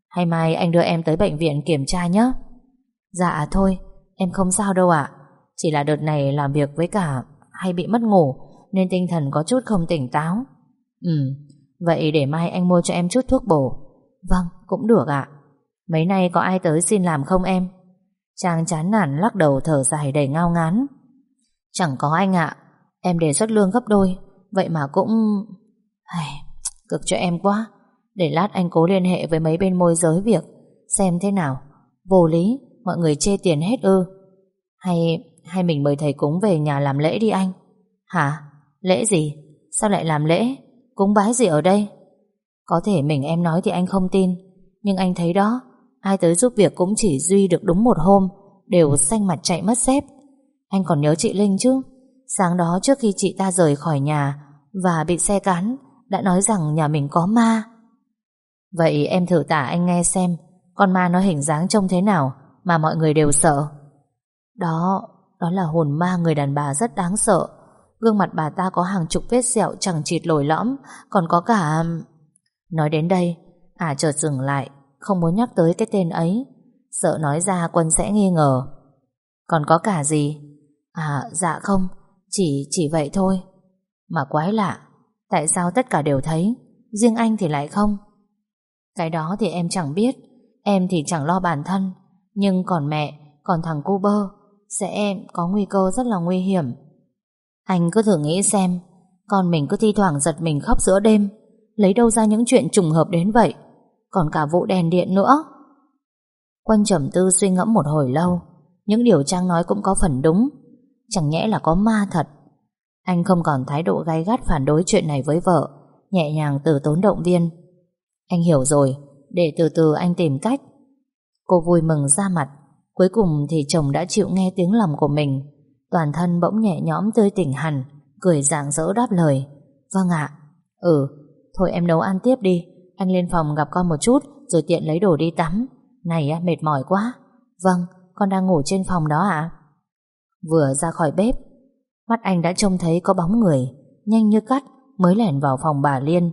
Hay mai anh đưa em tới bệnh viện kiểm tra nhé Dạ thôi Em không sao đâu ạ chỉ là đợt này làm việc với cả Hay bị mất ngủ Nên tinh thần có chút không tỉnh táo. Ừ Vậy để mai anh mua cho em chút thuốc bổ. Vâng cũng được ạ. Mấy nay có ai tới xin làm không em? Trang chán nản lắc đầu thở dài đầy ngao ngán. Chẳng có anh ạ Em đề xuất lương gấp đôi Vậy mà cũng... Ai, cực cho em quá. Để lát anh cố liên hệ với mấy bên môi giới việc Xem thế nào. Vô lý, mọi người chê tiền hết ư. Hay hay mình mời thầy cúng về nhà làm lễ đi anh Hả? Lễ gì? Sao lại làm lễ? Cúng bái gì ở đây? Có thể mình em nói thì anh không tin, Nhưng anh thấy đó, Ai tới giúp việc cũng chỉ Duy được đúng một hôm, Đều xanh mặt chạy mất xếp Anh còn nhớ chị Linh chứ Sáng đó trước khi chị ta rời khỏi nhà Và bị xe cán, Đã nói rằng nhà mình có ma Vậy em thử tả anh nghe xem, Con ma nó hình dáng trông thế nào Mà mọi người đều sợ Đó đó là hồn ma người đàn bà rất đáng sợ. Gương mặt bà ta có hàng chục vết sẹo Chẳng chịt lồi lõm, Còn có cả Nói đến đây À chợt dừng lại, Không muốn nhắc tới cái tên ấy. Sợ nói ra quân sẽ nghi ngờ. Còn có cả gì? À dạ không, Chỉ chỉ vậy thôi. Mà quái lạ, Tại sao tất cả đều thấy, Riêng anh thì lại không? Cái đó thì em chẳng biết, Em thì chẳng lo bản thân, Nhưng còn mẹ, Còn thằng cu bơ sẽ có nguy cơ rất là nguy hiểm. Anh cứ thử nghĩ xem, Con mình cứ thi thoảng giật mình khóc giữa đêm, Lấy đâu ra những chuyện trùng hợp đến vậy, Còn cả vụ đèn điện nữa. Quân trầm tư suy ngẫm một hồi lâu, Những điều Trang nói cũng có phần đúng. Chẳng nhẽ là có ma thật. Anh không còn thái độ gay gắt phản đối chuyện này với vợ, Nhẹ nhàng từ tốn động viên. Anh hiểu rồi, Để từ từ anh tìm cách. Cô vui mừng ra mặt. Cuối cùng thì chồng đã chịu nghe tiếng lòng của mình. Toàn thân bỗng nhẹ nhõm tươi tỉnh hẳn, Cười rạng rỡ đáp lời. Vâng ạ. Ừ Thôi em nấu ăn tiếp đi, Anh lên phòng gặp con một chút, Rồi tiện lấy đồ đi tắm. Này mệt mỏi quá. Vâng con đang ngủ trên phòng đó ạ. Vừa ra khỏi bếp, Mắt anh đã trông thấy có bóng người, Nhanh như cắt, mới lẻn vào phòng bà Liên.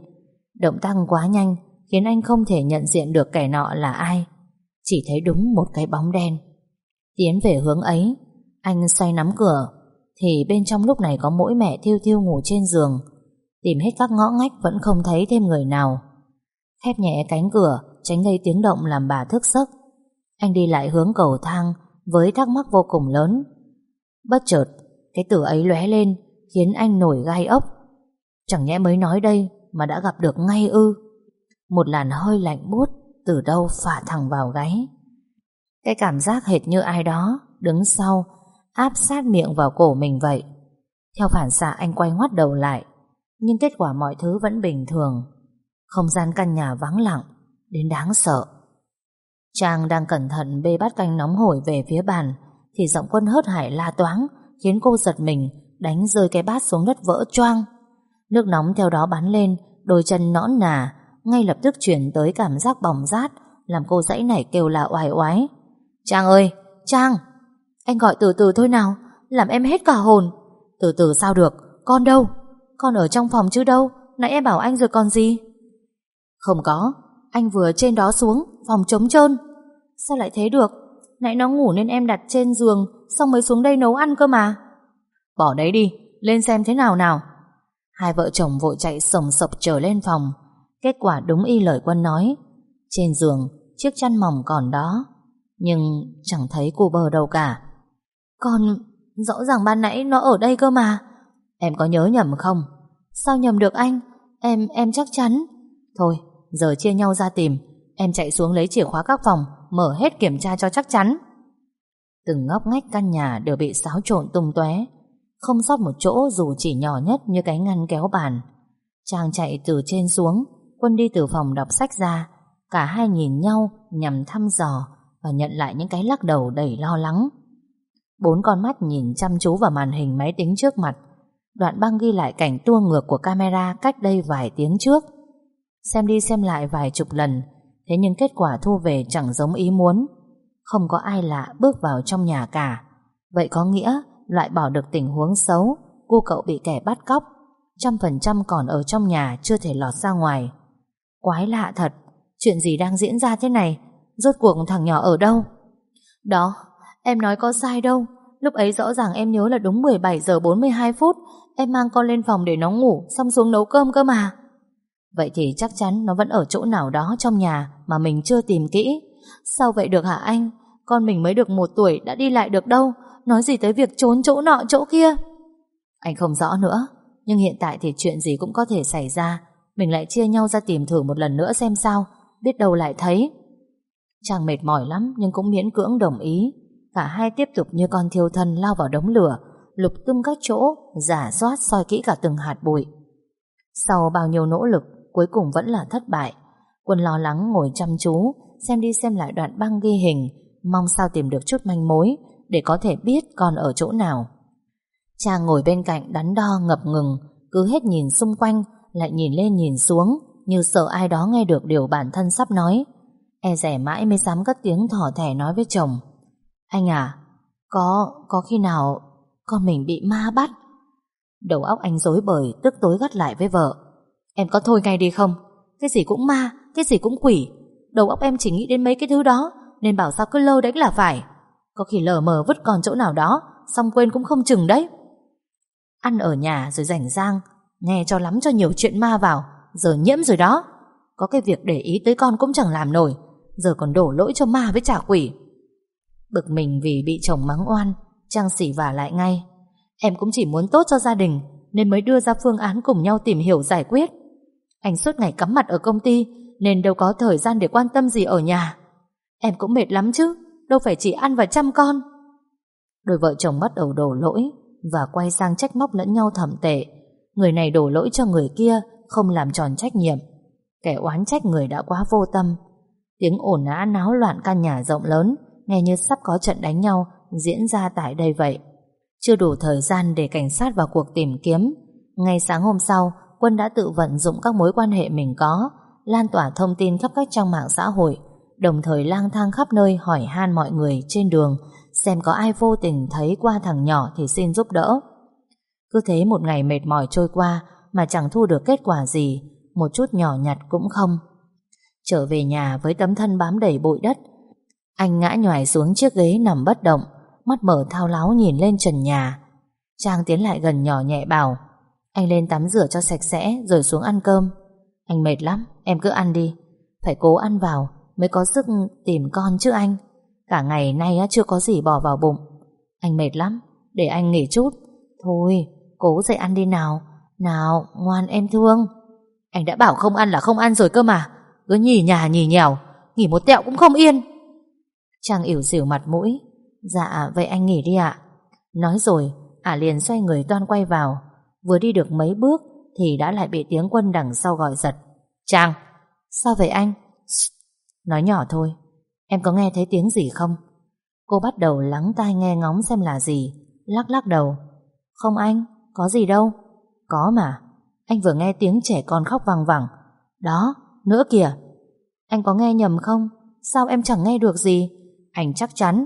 Động tác quá nhanh, Khiến anh không thể nhận diện được kẻ nọ là ai. Chỉ thấy đúng một cái bóng đen. Tiến về hướng ấy. Anh xoay nắm cửa, Thì bên trong lúc này có mỗi mẹ thiêu thiêu ngủ trên giường. Tìm hết các ngõ ngách vẫn không thấy thêm người nào. Khép nhẹ cánh cửa, Tránh gây tiếng động làm bà thức giấc. Anh đi lại hướng cầu thang, Với thắc mắc vô cùng lớn. Bất chợt, Cái từ ấy lóe lên, Khiến anh nổi gai ốc. Chẳng nhẽ mới nói đây Mà đã gặp được ngay ư? Một làn hơi lạnh buốt Từ đâu phả thẳng vào gáy. Cái cảm giác hệt như ai đó Đứng sau Áp sát miệng vào cổ mình vậy Theo phản xạ anh quay ngoắt đầu lại nhưng kết quả mọi thứ vẫn bình thường. Không gian căn nhà vắng lặng, đến đáng sợ. Trang đang cẩn thận bê bát canh nóng hổi về phía bàn, thì giọng quân hớt hải la toáng, khiến cô giật mình, đánh rơi cái bát xuống đất vỡ choang. Nước nóng theo đó bắn lên, đôi chân nõn nà, ngay lập tức chuyển tới cảm giác bỏng rát, làm cô dãy nảy kêu là oai oái. Trang ơi, Trang! Anh gọi từ từ thôi nào, làm em hết cả hồn. Từ từ sao được, con đâu? Con ở trong phòng chứ đâu Nãy em bảo anh rồi còn gì? Không có Anh vừa trên đó xuống Phòng trống trơn. Sao lại thế được? Nãy nó ngủ nên em đặt trên giường Xong mới xuống đây nấu ăn cơ mà. Bỏ đấy đi Lên xem thế nào nào. Hai vợ chồng vội chạy sồng sộc trở lên phòng. Kết quả đúng y lời quân nói. Trên giường Chiếc chăn mỏng còn đó. Nhưng chẳng thấy cô bờ đâu cả Con Rõ ràng ban nãy nó ở đây cơ mà Em có nhớ nhầm không? Sao nhầm được anh? Em, em chắc chắn. Thôi, giờ chia nhau ra tìm. Em chạy xuống lấy chìa khóa các phòng, mở hết kiểm tra cho chắc chắn. Từng ngóc ngách căn nhà đều bị xáo trộn tung tóe, không sót một chỗ dù chỉ nhỏ nhất như cái ngăn kéo bàn. Trang chạy từ trên xuống, Quân đi từ phòng đọc sách ra. Cả hai nhìn nhau nhằm thăm dò và nhận lại những cái lắc đầu đầy lo lắng. Bốn con mắt nhìn chăm chú vào màn hình máy tính trước mặt. Đoạn băng ghi lại cảnh tua ngược của camera cách đây vài tiếng trước. Xem đi xem lại vài chục lần, Thế nhưng kết quả thu về chẳng giống ý muốn. Không có ai lạ bước vào trong nhà cả. Vậy có nghĩa, Loại bỏ được tình huống xấu Cô cậu bị kẻ bắt cóc, Trăm phần trăm còn ở trong nhà Chưa thể lọt ra ngoài. Quái lạ thật, Chuyện gì đang diễn ra thế này? Rốt cuộc thằng nhỏ ở đâu? Đó, em nói có sai đâu. Lúc ấy rõ ràng em nhớ là đúng 17 giờ 42 phút. Em mang con lên phòng để nó ngủ, Xong xuống nấu cơm cơ mà. Vậy thì chắc chắn nó vẫn ở chỗ nào đó trong nhà Mà mình chưa tìm kỹ. Sao vậy được hả anh? Con mình mới được một tuổi đã đi lại được đâu? Nói gì tới việc trốn chỗ nọ chỗ kia? Anh không rõ nữa, Nhưng hiện tại thì chuyện gì cũng có thể xảy ra. Mình lại chia nhau ra tìm thử một lần nữa xem sao. Biết đâu lại thấy. Chàng mệt mỏi lắm Nhưng cũng miễn cưỡng đồng ý. Cả hai tiếp tục như con thiêu thân lao vào đống lửa, Lục tung các chỗ, Giả soát soi kỹ cả từng hạt bụi. Sau bao nhiêu nỗ lực, Cuối cùng vẫn là thất bại. Quân lo lắng ngồi chăm chú, Xem đi xem lại đoạn băng ghi hình, Mong sao tìm được chút manh mối Để có thể biết con ở chỗ nào. Cha ngồi bên cạnh đắn đo ngập ngừng, Cứ hết nhìn xung quanh, Lại nhìn lên nhìn xuống, Như sợ ai đó nghe được điều bản thân sắp nói. E rẻ mãi mới dám cất tiếng thỏ thẻ nói với chồng. Anh à Có, có khi nào Con mình bị ma bắt? Đầu óc anh rối bời Tức tối gắt lại với vợ. Em có thôi ngay đi không? Cái gì cũng ma, cái gì cũng quỷ. Đầu óc em chỉ nghĩ đến mấy cái thứ đó Nên bảo sao cứ lơ đánh là phải. Có khi lờ mờ vứt còn chỗ nào đó Xong quên cũng không chừng đấy. Ăn ở nhà rồi rảnh rang Nghe cho lắm cho nhiều chuyện ma vào Giờ nhiễm rồi đó. Có cái việc để ý tới con cũng chẳng làm nổi. Giờ còn đổ lỗi cho ma với trả quỷ. Bực mình vì bị chồng mắng oan, Trang xỉ vả lại ngay. Em cũng chỉ muốn tốt cho gia đình, Nên mới đưa ra phương án cùng nhau tìm hiểu giải quyết. Anh suốt ngày cắm mặt ở công ty, Nên đâu có thời gian để quan tâm gì ở nhà. Em cũng mệt lắm chứ, Đâu phải chỉ ăn và chăm con. Đôi vợ chồng bắt đầu đổ lỗi Và quay sang trách móc lẫn nhau thầm tệ. Người này đổ lỗi cho người kia, Không làm tròn trách nhiệm. Kẻ oán trách người đã quá vô tâm Tiếng ồn nã náo loạn căn nhà rộng lớn, Nghe như sắp có trận đánh nhau, Diễn ra tại đây vậy. Chưa đủ thời gian để cảnh sát vào cuộc tìm kiếm, Ngay sáng hôm sau, Quân đã tự vận dụng các mối quan hệ mình có, Lan tỏa thông tin khắp các trang mạng xã hội, Đồng thời lang thang khắp nơi hỏi han mọi người trên đường, Xem có ai vô tình thấy qua thằng nhỏ thì xin giúp đỡ. Cứ thế một ngày mệt mỏi trôi qua Mà chẳng thu được kết quả gì, Một chút nhỏ nhặt cũng không. Trở về nhà với tấm thân bám đầy bụi đất. Anh ngã nhòi xuống chiếc ghế nằm bất động Mắt mở thao láo nhìn lên trần nhà. Trang tiến lại gần nhỏ nhẹ bảo Anh lên tắm rửa cho sạch sẽ Rồi xuống ăn cơm. Anh mệt lắm, em cứ ăn đi. Phải cố ăn vào mới có sức tìm con chứ anh. Cả ngày nay chưa có gì bỏ vào bụng. Anh mệt lắm Để anh nghỉ chút. Thôi, cố dậy ăn đi nào. Nào, ngoan em thương. Anh đã bảo không ăn là không ăn rồi cơ mà cứ nhì nhà nhì nhèo Nghỉ một tẹo cũng không yên. Trang ỉu xỉu mặt mũi. Dạ vậy anh nghỉ đi ạ. Nói rồi ả liền xoay người toan quay vào. Vừa đi được mấy bước Thì đã lại bị tiếng quân đằng sau gọi giật. Trang Sao vậy anh? Nói nhỏ thôi. Em có nghe thấy tiếng gì không? Cô bắt đầu lắng tai nghe ngóng xem là gì. Lắc lắc đầu. Không anh, có gì đâu. Có mà, anh vừa nghe tiếng trẻ con khóc vang vẳng. Đó, nữa kìa. Anh có nghe nhầm không? Sao em chẳng nghe được gì? Anh chắc chắn.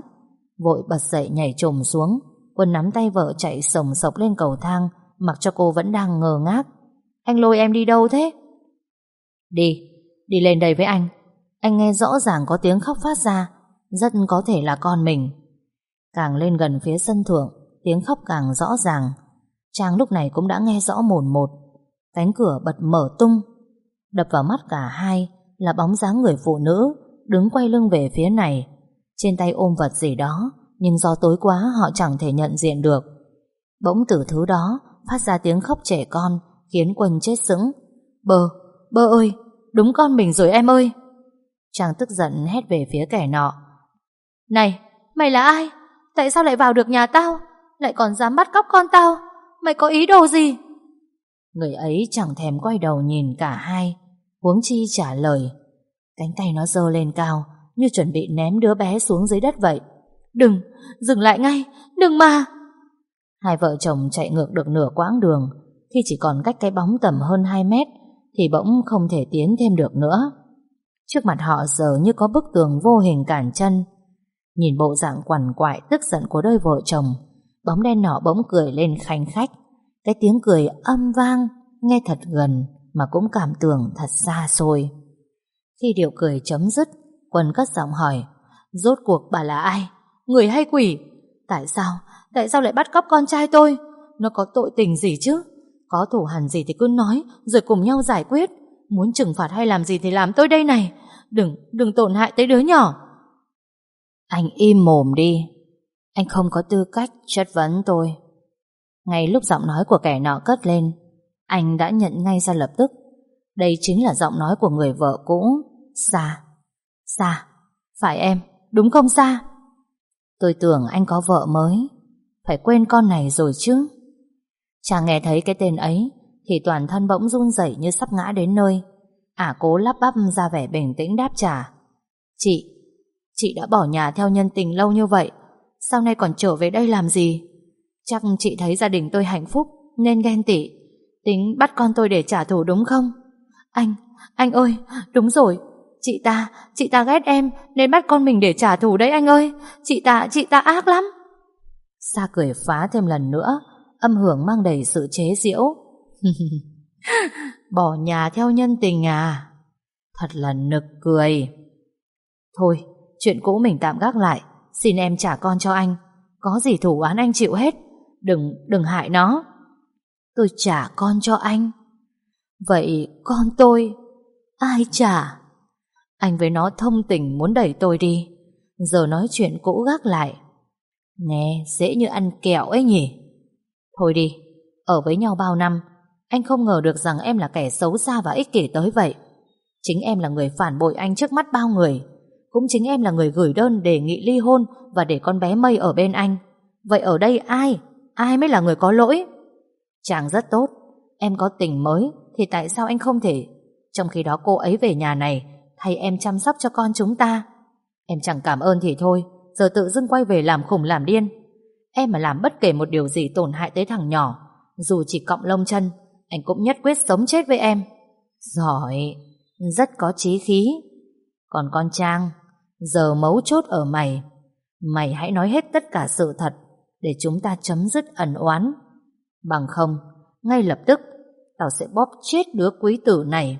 Vội bật dậy nhảy trồm xuống. Quân nắm tay vợ chạy sồng sộc lên cầu thang, Mặc cho cô vẫn đang ngờ ngác. Anh lôi em đi đâu thế? Đi Đi lên đây với anh. Anh nghe rõ ràng có tiếng khóc phát ra. Rất có thể là con mình. Càng lên gần phía sân thượng, Tiếng khóc càng rõ ràng. Trang lúc này cũng đã nghe rõ mồn một. Cánh cửa bật mở tung. Đập vào mắt cả hai là bóng dáng người phụ nữ đứng quay lưng về phía này. Trên tay ôm vật gì đó, nhưng do tối quá họ chẳng thể nhận diện được. Bỗng từ thứ đó phát ra tiếng khóc trẻ con, khiến Quân chết sững. Bơ, bơ ơi, đúng con mình rồi em ơi. Chàng tức giận hét về phía kẻ nọ. Này, mày là ai? Tại sao lại vào được nhà tao? Lại còn dám bắt cóc con tao? Mày có ý đồ gì? Người ấy chẳng thèm quay đầu nhìn cả hai Huống chi trả lời Cánh tay nó giơ lên cao Như chuẩn bị ném đứa bé xuống dưới đất vậy Đừng, dừng lại ngay Đừng mà Hai vợ chồng chạy ngược được nửa quãng đường Khi chỉ còn cách cái bóng tầm hơn 2 mét thì bỗng không thể tiến thêm được nữa. Trước mặt họ giờ như có bức tường vô hình cản chân. Nhìn bộ dạng quằn quại tức giận của đôi vợ chồng, bóng đen nọ bỗng cười lên khanh khách. Cái tiếng cười âm vang, nghe thật gần mà cũng cảm tưởng thật xa xôi. Khi điệu cười chấm dứt, Quân cất giọng hỏi, rốt cuộc bà là ai? Người hay quỷ? Tại sao? Tại sao lại bắt cóc con trai tôi? Nó có tội tình gì chứ? Có thủ hẳn gì thì cứ nói, rồi cùng nhau giải quyết. Muốn trừng phạt hay làm gì thì làm tôi đây này. Đừng, đừng tổn hại tới đứa nhỏ. Anh im mồm đi. Anh không có tư cách chất vấn tôi. Ngay lúc giọng nói của kẻ nọ cất lên, anh đã nhận ngay ra lập tức. Đây chính là giọng nói của người vợ cũ, Sa. Sa, phải em, đúng không Sa? Tôi tưởng anh có vợ mới, phải quên con này rồi chứ. Chàng nghe thấy cái tên ấy, thì toàn thân bỗng run rẩy như sắp ngã đến nơi. Ả cố lắp bắp ra vẻ bình tĩnh đáp trả. Chị, chị đã bỏ nhà theo nhân tình lâu như vậy, sau nay còn trở về đây làm gì? Chắc chị thấy gia đình tôi hạnh phúc nên ghen tị, tính bắt con tôi để trả thù đúng không? Anh, anh ơi, đúng rồi, chị ta, chị ta ghét em nên bắt con mình để trả thù đấy anh ơi, chị ta, chị ta ác lắm. Sa cười phá thêm lần nữa, âm hưởng mang đầy sự chế giễu. Bỏ nhà theo nhân tình à? Thật là nực cười. Thôi, chuyện cũ mình tạm gác lại, xin em trả con cho anh. Có gì thủ án anh chịu hết, đừng, đừng hại nó. Tôi trả con cho anh. Vậy con tôi, ai trả? Anh với nó thông tình muốn đẩy tôi đi. Giờ nói chuyện cũ gác lại. Nghe, dễ như ăn kẹo ấy nhỉ? Thôi đi, ở với nhau bao năm, anh không ngờ được rằng em là kẻ xấu xa và ích kỷ tới vậy. Chính em là người phản bội anh trước mắt bao người. Cũng chính em là người gửi đơn đề nghị ly hôn và để con bé mây ở bên anh. Vậy ở đây ai? Ai mới là người có lỗi? Chàng rất tốt, em có tình mới thì tại sao anh không thể? Trong khi đó cô ấy về nhà này thay em chăm sóc cho con chúng ta. Em chẳng cảm ơn thì thôi, giờ tự dưng quay về làm khủng làm điên. Em mà làm bất kể một điều gì tổn hại tới thằng nhỏ, dù chỉ cọng lông chân, anh cũng nhất quyết sống chết với em. Giỏi, rất có chí khí. Còn con Trang, giờ mấu chốt ở mày. Mày hãy nói hết tất cả sự thật để chúng ta chấm dứt ẩn oán. Bằng không, ngay lập tức, tao sẽ bóp chết đứa quý tử này.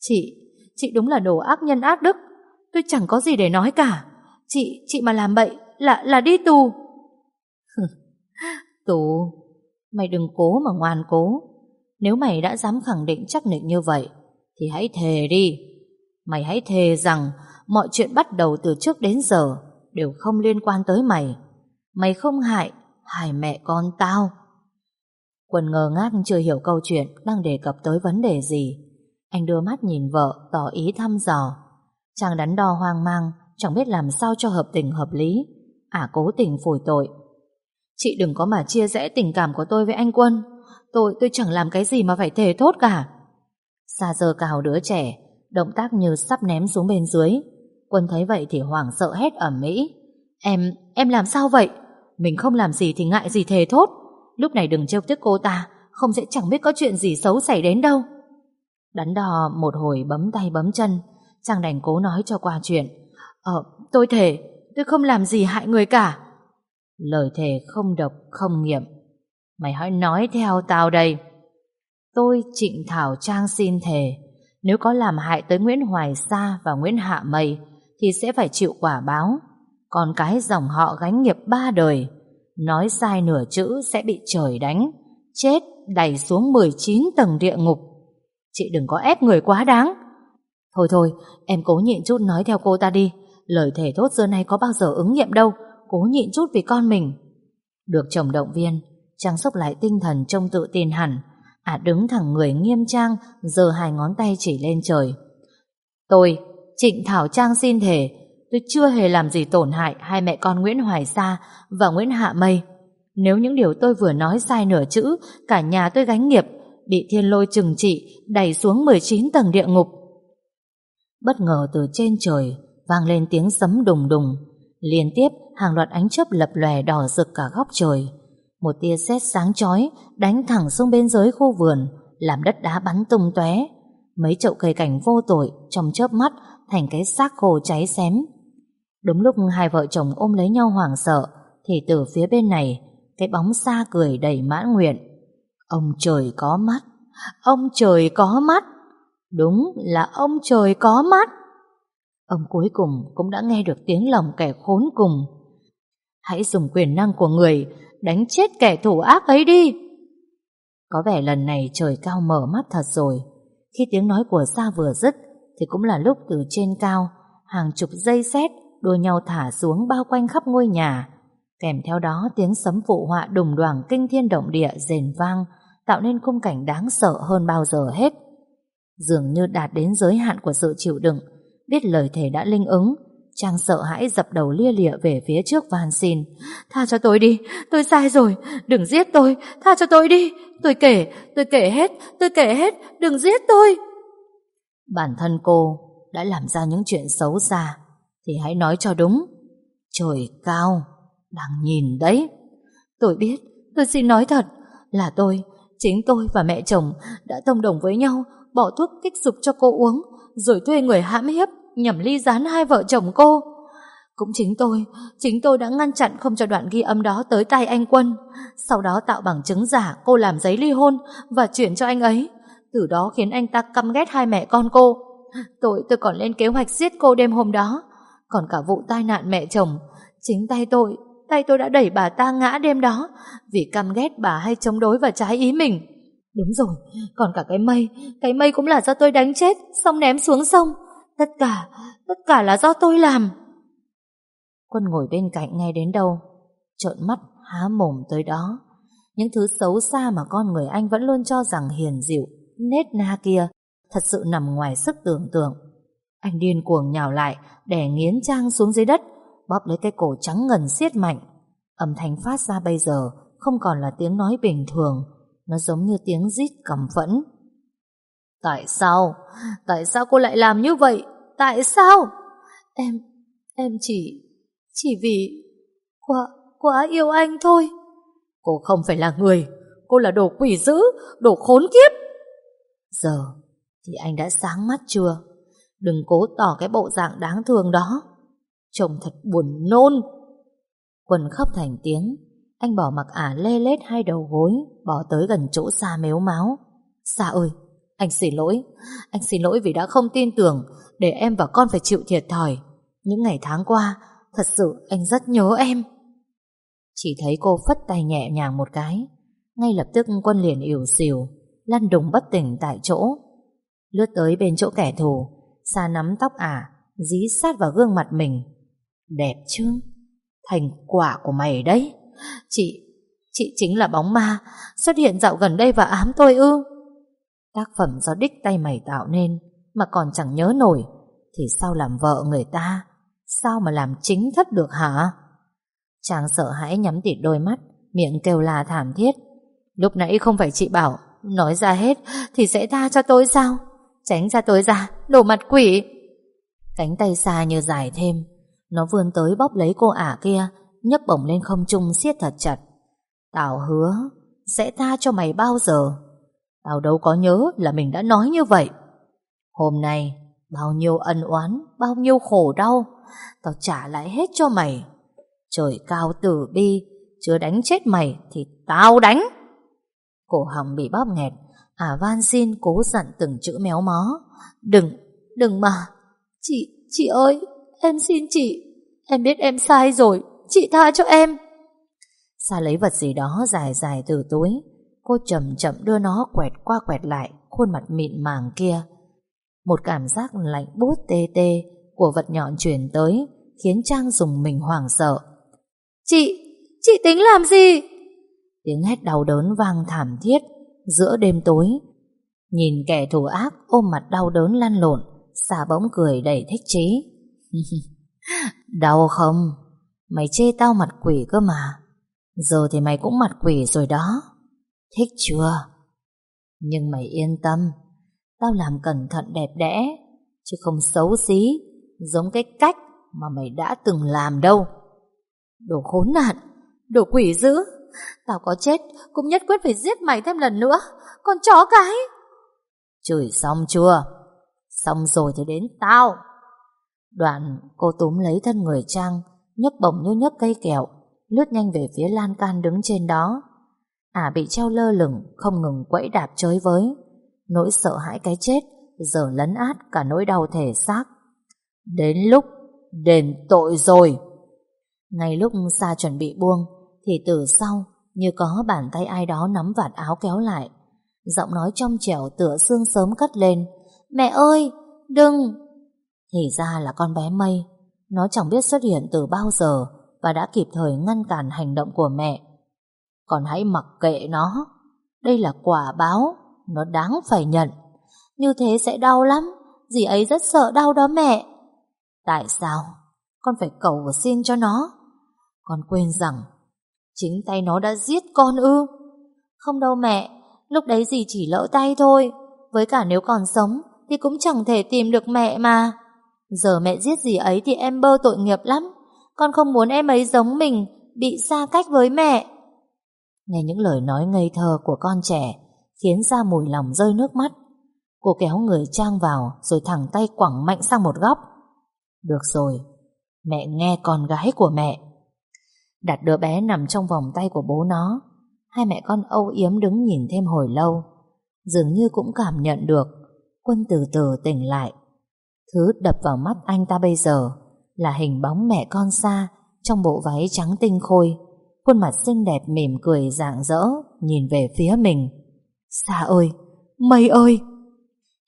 Chị, chị đúng là đồ ác nhân ác đức. Tôi chẳng có gì để nói cả. Chị, chị mà làm bậy là là đi tù. tù? Mày đừng cố mà ngoan cố. Nếu mày đã dám khẳng định chắc định như vậy, thì hãy thề đi. Mày hãy thề rằng mọi chuyện bắt đầu từ trước đến giờ đều không liên quan tới mày. Mày không hại, hại mẹ con tao. Quân ngờ ngác chưa hiểu câu chuyện đang đề cập tới vấn đề gì. Anh đưa mắt nhìn vợ, tỏ ý thăm dò. Chàng đắn đo hoang mang, chẳng biết làm sao cho hợp tình hợp lý. Ả cố tình phủi tội. Chị đừng có mà chia rẽ tình cảm của tôi với anh Quân. Tôi, tôi chẳng làm cái gì mà phải thề thốt cả. Xa giờ cào đứa trẻ, động tác như sắp ném xuống bên dưới. Quân thấy vậy thì hoảng sợ hét ẩm mỹ. Em, em làm sao vậy? Mình không làm gì thì ngại gì thề thốt. Lúc này đừng trêu tức cô ta, không sẽ chẳng biết có chuyện gì xấu xảy đến đâu. Đắn đo một hồi bấm tay bấm chân, chàng đành cố nói cho qua chuyện. Ờ, tôi thề, tôi không làm gì hại người cả. Lời thề không độc, không nghiệm. Mày hãy nói theo tao đây. Tôi Trịnh Thảo Trang xin thề, nếu có làm hại tới Nguyễn Hoài Sa và Nguyễn Hạ Mây, thì sẽ phải chịu quả báo. Còn cái dòng họ gánh nghiệp ba đời, nói sai nửa chữ sẽ bị trời đánh, chết đẩy xuống 19 tầng địa ngục. Chị đừng có ép người quá đáng. Thôi thôi, em cố nhịn chút nói theo cô ta đi. Lời thể thốt xưa nay có bao giờ ứng nghiệm đâu. Cố nhịn chút vì con mình. Được chồng động viên, Trang sốc lại tinh thần trông tự tin hẳn. À đứng thẳng người nghiêm trang, giờ hai ngón tay chỉ lên trời. Tôi, Trịnh Thảo Trang xin thể tôi chưa hề làm gì tổn hại hai mẹ con Nguyễn Hoài Sa và Nguyễn Hạ Mây. Nếu những điều tôi vừa nói sai nửa chữ, cả nhà tôi gánh nghiệp, bị thiên lôi trừng trị, đẩy xuống 19 tầng địa ngục. Bất ngờ từ trên trời, vang lên tiếng sấm đùng đùng. Liên tiếp, hàng loạt ánh chớp lập lòe đỏ rực cả góc trời. Một tia sét sáng chói đánh thẳng xuống bên dưới khu vườn, làm đất đá bắn tung tóe. Mấy chậu cây cảnh vô tội trong chớp mắt thành cái xác khô cháy xém. Đúng lúc hai vợ chồng ôm lấy nhau hoảng sợ thì từ phía bên này cái bóng xa cười đầy mãn nguyện. Ông trời có mắt, ông trời có mắt. Đúng là ông trời có mắt. Ông cuối cùng cũng đã nghe được tiếng lòng kẻ khốn cùng. Hãy dùng quyền năng của người đánh chết kẻ thủ ác ấy đi. Có vẻ lần này trời cao mở mắt thật rồi. Khi tiếng nói của Sa vừa dứt thì cũng là lúc từ trên cao hàng chục dây xét đua nhau thả xuống bao quanh khắp ngôi nhà. Kèm theo đó, tiếng sấm phụ họa đùng đoàng kinh thiên động địa rền vang, tạo nên khung cảnh đáng sợ hơn bao giờ hết. Dường như đạt đến giới hạn của sự chịu đựng, biết lời thề đã linh ứng Trang sợ hãi dập đầu lia lịa về phía trước van xin Tha cho tôi đi, Tôi sai rồi, Đừng giết tôi, Tha cho tôi đi, Tôi kể Tôi kể hết, Tôi kể hết, Đừng giết tôi Bản thân cô đã làm ra những chuyện xấu xa thì hãy nói cho đúng Trời cao Đang nhìn đấy Tôi biết Tôi xin nói thật Là tôi Chính tôi và mẹ chồng Đã thông đồng với nhau Bỏ thuốc kích dục cho cô uống Rồi thuê người hãm hiếp nhằm ly gián hai vợ chồng cô. Cũng chính tôi, chính tôi đã ngăn chặn không cho đoạn ghi âm đó tới tay anh Quân. Sau đó tạo bằng chứng giả cô làm giấy ly hôn và chuyển cho anh ấy. Từ đó khiến anh ta căm ghét hai mẹ con cô. Tôi tôi còn lên kế hoạch giết cô đêm hôm đó. Còn cả vụ tai nạn mẹ chồng, chính tay tôi, tay tôi đã đẩy bà ta ngã đêm đó vì căm ghét bà hay chống đối và trái ý mình. Đúng rồi, còn cả cái mây, cái mây cũng là do tôi đánh chết, xong ném xuống sông. Tất cả, tất cả là do tôi làm. Quân ngồi bên cạnh nghe đến đâu, trợn mắt há mồm tới đó. Những thứ xấu xa mà con người anh vẫn luôn cho rằng hiền dịu, nết na kia, thật sự nằm ngoài sức tưởng tượng. Anh điên cuồng nhào lại, đè nghiến Trang xuống dưới đất, bóp lấy cái cổ trắng ngần siết mạnh. Âm thanh phát ra bây giờ không còn là tiếng nói bình thường, nó giống như tiếng rít cầm phẫn. Tại sao? Tại sao cô lại làm như vậy? Tại sao? Em, em chỉ, chỉ vì quá, quá yêu anh thôi. Cô không phải là người, cô là đồ quỷ dữ, đồ khốn kiếp. Giờ thì anh đã sáng mắt chưa? Đừng cố tỏ cái bộ dạng đáng thương đó. Trông thật buồn nôn. Quần khóc thành tiếng, anh bỏ mặc ả lê lết hai đầu gối, bỏ tới gần chỗ xa mếu máu. Xa ơi, anh xin lỗi, anh xin lỗi vì đã không tin tưởng để em và con phải chịu thiệt thòi. Những ngày tháng qua, thật sự anh rất nhớ em. Chỉ thấy cô phất tay nhẹ nhàng một cái, ngay lập tức quân liền ỉu xìu, lăn đùng bất tỉnh tại chỗ. Lướt tới bên chỗ kẻ thù, xa nắm tóc ả, dí sát vào gương mặt mình. Đẹp chứ, thành quả của mày đấy. Chị, chị chính là bóng ma, xuất hiện dạo gần đây và ám tôi ư. Tác phẩm do đích tay mày tạo nên Mà còn chẳng nhớ nổi Thì sao làm vợ người ta Sao mà làm chính thất được hả Chàng sợ hãi nhắm tịt đôi mắt Miệng kêu là thảm thiết Lúc nãy không phải chị bảo Nói ra hết thì sẽ tha cho tôi sao Tránh ra tôi ra Đổ mặt quỷ Cánh tay xa như dài thêm Nó vươn tới bóp lấy cô ả kia nhấc bổng lên không trung siết thật chặt Tao hứa Sẽ tha cho mày bao giờ Tao đâu có nhớ là mình đã nói như vậy. Hôm nay, bao nhiêu ân oán, bao nhiêu khổ đau, tao trả lại hết cho mày. Trời cao tử bi, chưa đánh chết mày thì tao đánh. Cổ họng bị bóp nghẹt, à van xin cố dặn từng chữ méo mó. Đừng, đừng mà. Chị, chị ơi, em xin chị. Em biết em sai rồi, chị tha cho em. Sa lấy vật gì đó dài dài từ túi, Cô chậm chậm đưa nó quẹt qua quẹt lại khuôn mặt mịn màng kia. Một cảm giác lạnh bút tê tê của vật nhọn truyền tới khiến Trang dùng mình hoảng sợ. Chị, chị tính làm gì? Tiếng hét đau đớn vang thảm thiết giữa đêm tối. Nhìn kẻ thù ác ôm mặt đau đớn lăn lộn, xà bỗng cười đầy thích chí. Đau không? Mày chê tao mặt quỷ cơ mà. Giờ thì mày cũng mặt quỷ rồi đó. Thích chưa? Nhưng mày yên tâm, tao làm cẩn thận đẹp đẽ, chứ không xấu xí, giống cái cách mà mày đã từng làm đâu. Đồ khốn nạn, đồ quỷ dữ, tao có chết cũng nhất quyết phải giết mày thêm lần nữa, còn chó cái. Chửi xong chưa? Xong rồi thì đến tao. Đoạn cô túm lấy thân người Trang, nhấc bổng như nhấc cây kẹo, lướt nhanh về phía lan can đứng trên đó. Ả bị treo lơ lửng, không ngừng quẫy đạp chơi với. Nỗi sợ hãi cái chết, giờ lấn át cả nỗi đau thể xác. Đến lúc đền tội rồi. Ngay lúc xa chuẩn bị buông, thì từ sau, như có bàn tay ai đó nắm vạt áo kéo lại. Giọng nói trong trẻo tựa xương sớm cất lên. Mẹ ơi, đừng! Thì ra là con bé Mây. Nó chẳng biết xuất hiện từ bao giờ và đã kịp thời ngăn cản hành động của mẹ. Còn hãy mặc kệ nó. Đây là quả báo, nó đáng phải nhận. Như thế sẽ đau lắm, dì ấy rất sợ đau đó mẹ. Tại sao? Con phải cầu và xin cho nó. Con quên rằng chính tay nó đã giết con ư. Không đâu mẹ, lúc đấy dì chỉ lỡ tay thôi. Với cả nếu còn sống thì cũng chẳng thể tìm được mẹ mà. Giờ mẹ giết gì ấy thì em bơ tội nghiệp lắm. Con không muốn em ấy giống mình, bị xa cách với mẹ. Nghe những lời nói ngây thơ của con trẻ khiến ra mùi lòng rơi nước mắt. Cô kéo người Trang vào rồi thẳng tay quẳng mạnh sang một góc. Được rồi, mẹ nghe con gái của mẹ. Đặt đứa bé nằm trong vòng tay của bố nó. Hai mẹ con âu yếm đứng nhìn thêm hồi lâu. Dường như cũng cảm nhận được Quân từ từ tỉnh lại. Thứ đập vào mắt anh ta bây giờ là hình bóng mẹ con xa trong bộ váy trắng tinh khôi. Khuôn mặt xinh đẹp mỉm cười rạng rỡ, nhìn về phía mình. Xa ơi! Mây ơi!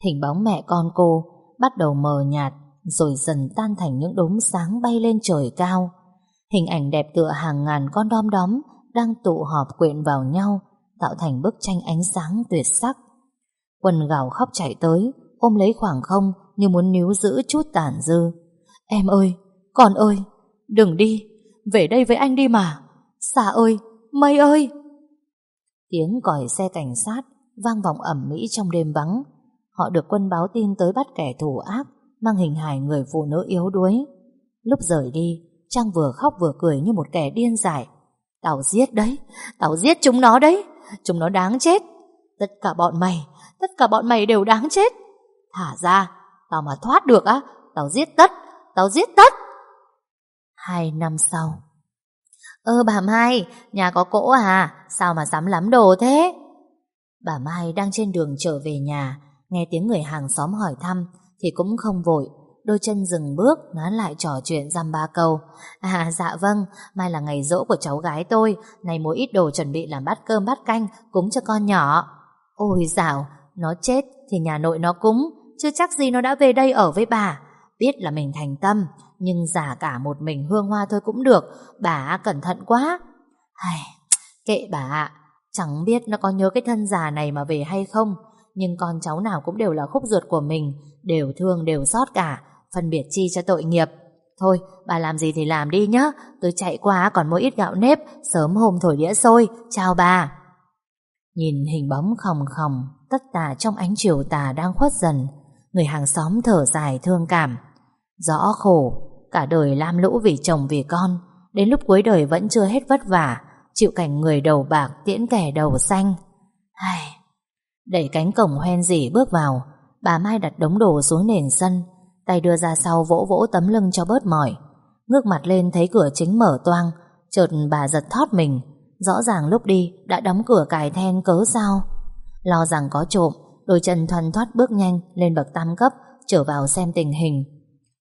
Hình bóng mẹ con cô bắt đầu mờ nhạt rồi dần tan thành những đốm sáng bay lên trời cao. Hình ảnh đẹp tựa hàng ngàn con đom đóm đang tụ họp quyện vào nhau, tạo thành bức tranh ánh sáng tuyệt sắc. Quân gào khóc chạy tới ôm lấy khoảng không như muốn níu giữ chút tàn dư. Em ơi! Con ơi! Đừng đi! Về đây với anh đi mà! Xà ơi! Mây ơi! Tiếng còi xe cảnh sát vang vọng ẩm mỹ trong đêm vắng. Họ được quân báo tin tới bắt kẻ thù ác mang hình hài người phụ nữ yếu đuối. Lúc rời đi, Trang vừa khóc vừa cười như một kẻ điên dại. Tao giết đấy, tao giết chúng nó đấy, chúng nó đáng chết. Tất cả bọn mày, tất cả bọn mày đều đáng chết. Thả ra, tao mà thoát được á, tao giết tất, tao giết tất. Hai năm sau. Ơ bà Mai, nhà có cỗ à, sao mà sắm lắm đồ thế? Bà Mai đang trên đường trở về nhà, nghe tiếng người hàng xóm hỏi thăm, thì cũng không vội, đôi chân dừng bước, Ngán lại trò chuyện dăm ba câu. À dạ vâng, mai là ngày dỗ của cháu gái tôi, này mua ít đồ chuẩn bị làm bát cơm bát canh, cúng cho con nhỏ. Ôi dạo, nó chết thì nhà nội nó cúng, chứ chắc gì nó đã về đây ở với bà. Biết là mình thành tâm, nhưng giả cả một mình hương hoa thôi cũng được, bà cẩn thận quá. Ai, kệ bà ạ, chẳng biết nó có nhớ cái thân già này mà về hay không, nhưng con cháu nào cũng đều là khúc ruột của mình, đều thương đều xót cả, phân biệt chi cho tội nghiệp. Thôi, bà làm gì thì làm đi nhá, tôi chạy qua còn mua ít gạo nếp, sớm hôm thổi đĩa sôi chào bà. Nhìn hình bóng khòng khòng, tất tà trong ánh chiều tà đang khuất dần, người hàng xóm thở dài thương cảm. Rõ khổ, cả đời lam lũ vì chồng vì con, đến lúc cuối đời vẫn chưa hết vất vả, chịu cảnh người đầu bạc tiễn kẻ đầu xanh. Ai... Đẩy cánh cổng hoen dỉ bước vào Bà Mai đặt đống đồ xuống nền sân Tay đưa ra sau vỗ vỗ tấm lưng cho bớt mỏi Ngước mặt lên thấy cửa chính mở toang Chợt bà giật thót mình Rõ ràng lúc đi đã đóng cửa cài then cớ sao Lo rằng có trộm Đôi chân thoăn thoát bước nhanh Lên bậc tam cấp Trở vào xem tình hình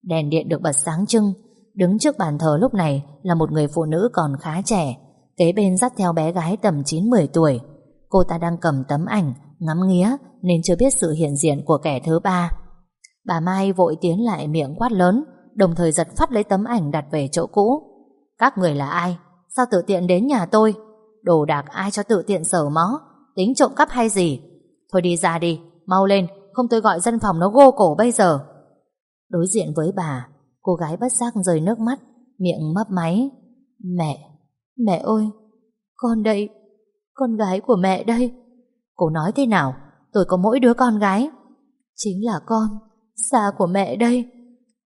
Đèn điện được bật sáng trưng Đứng trước bàn thờ lúc này Là một người phụ nữ còn khá trẻ Kế bên dắt theo bé gái tầm 9-10 tuổi Cô ta đang cầm tấm ảnh ngắm nghía nên chưa biết sự hiện diện của kẻ thứ ba. Bà Mai vội tiến lại miệng quát lớn, đồng thời giật phát lấy tấm ảnh đặt về chỗ cũ. Các người là ai? Sao tự tiện đến nhà tôi? Đồ đạc ai cho tự tiện sở mó? Tính trộm cắp hay gì? Thôi đi ra đi, mau lên, không tôi gọi dân phòng nó gô cổ bây giờ. Đối diện với bà, cô gái bất giác rơi nước mắt, miệng mấp máy. Mẹ, mẹ ơi, con đây, con gái của mẹ đây. Cô nói thế nào? Tôi có mỗi đứa con gái. Chính là con, xa của mẹ đây.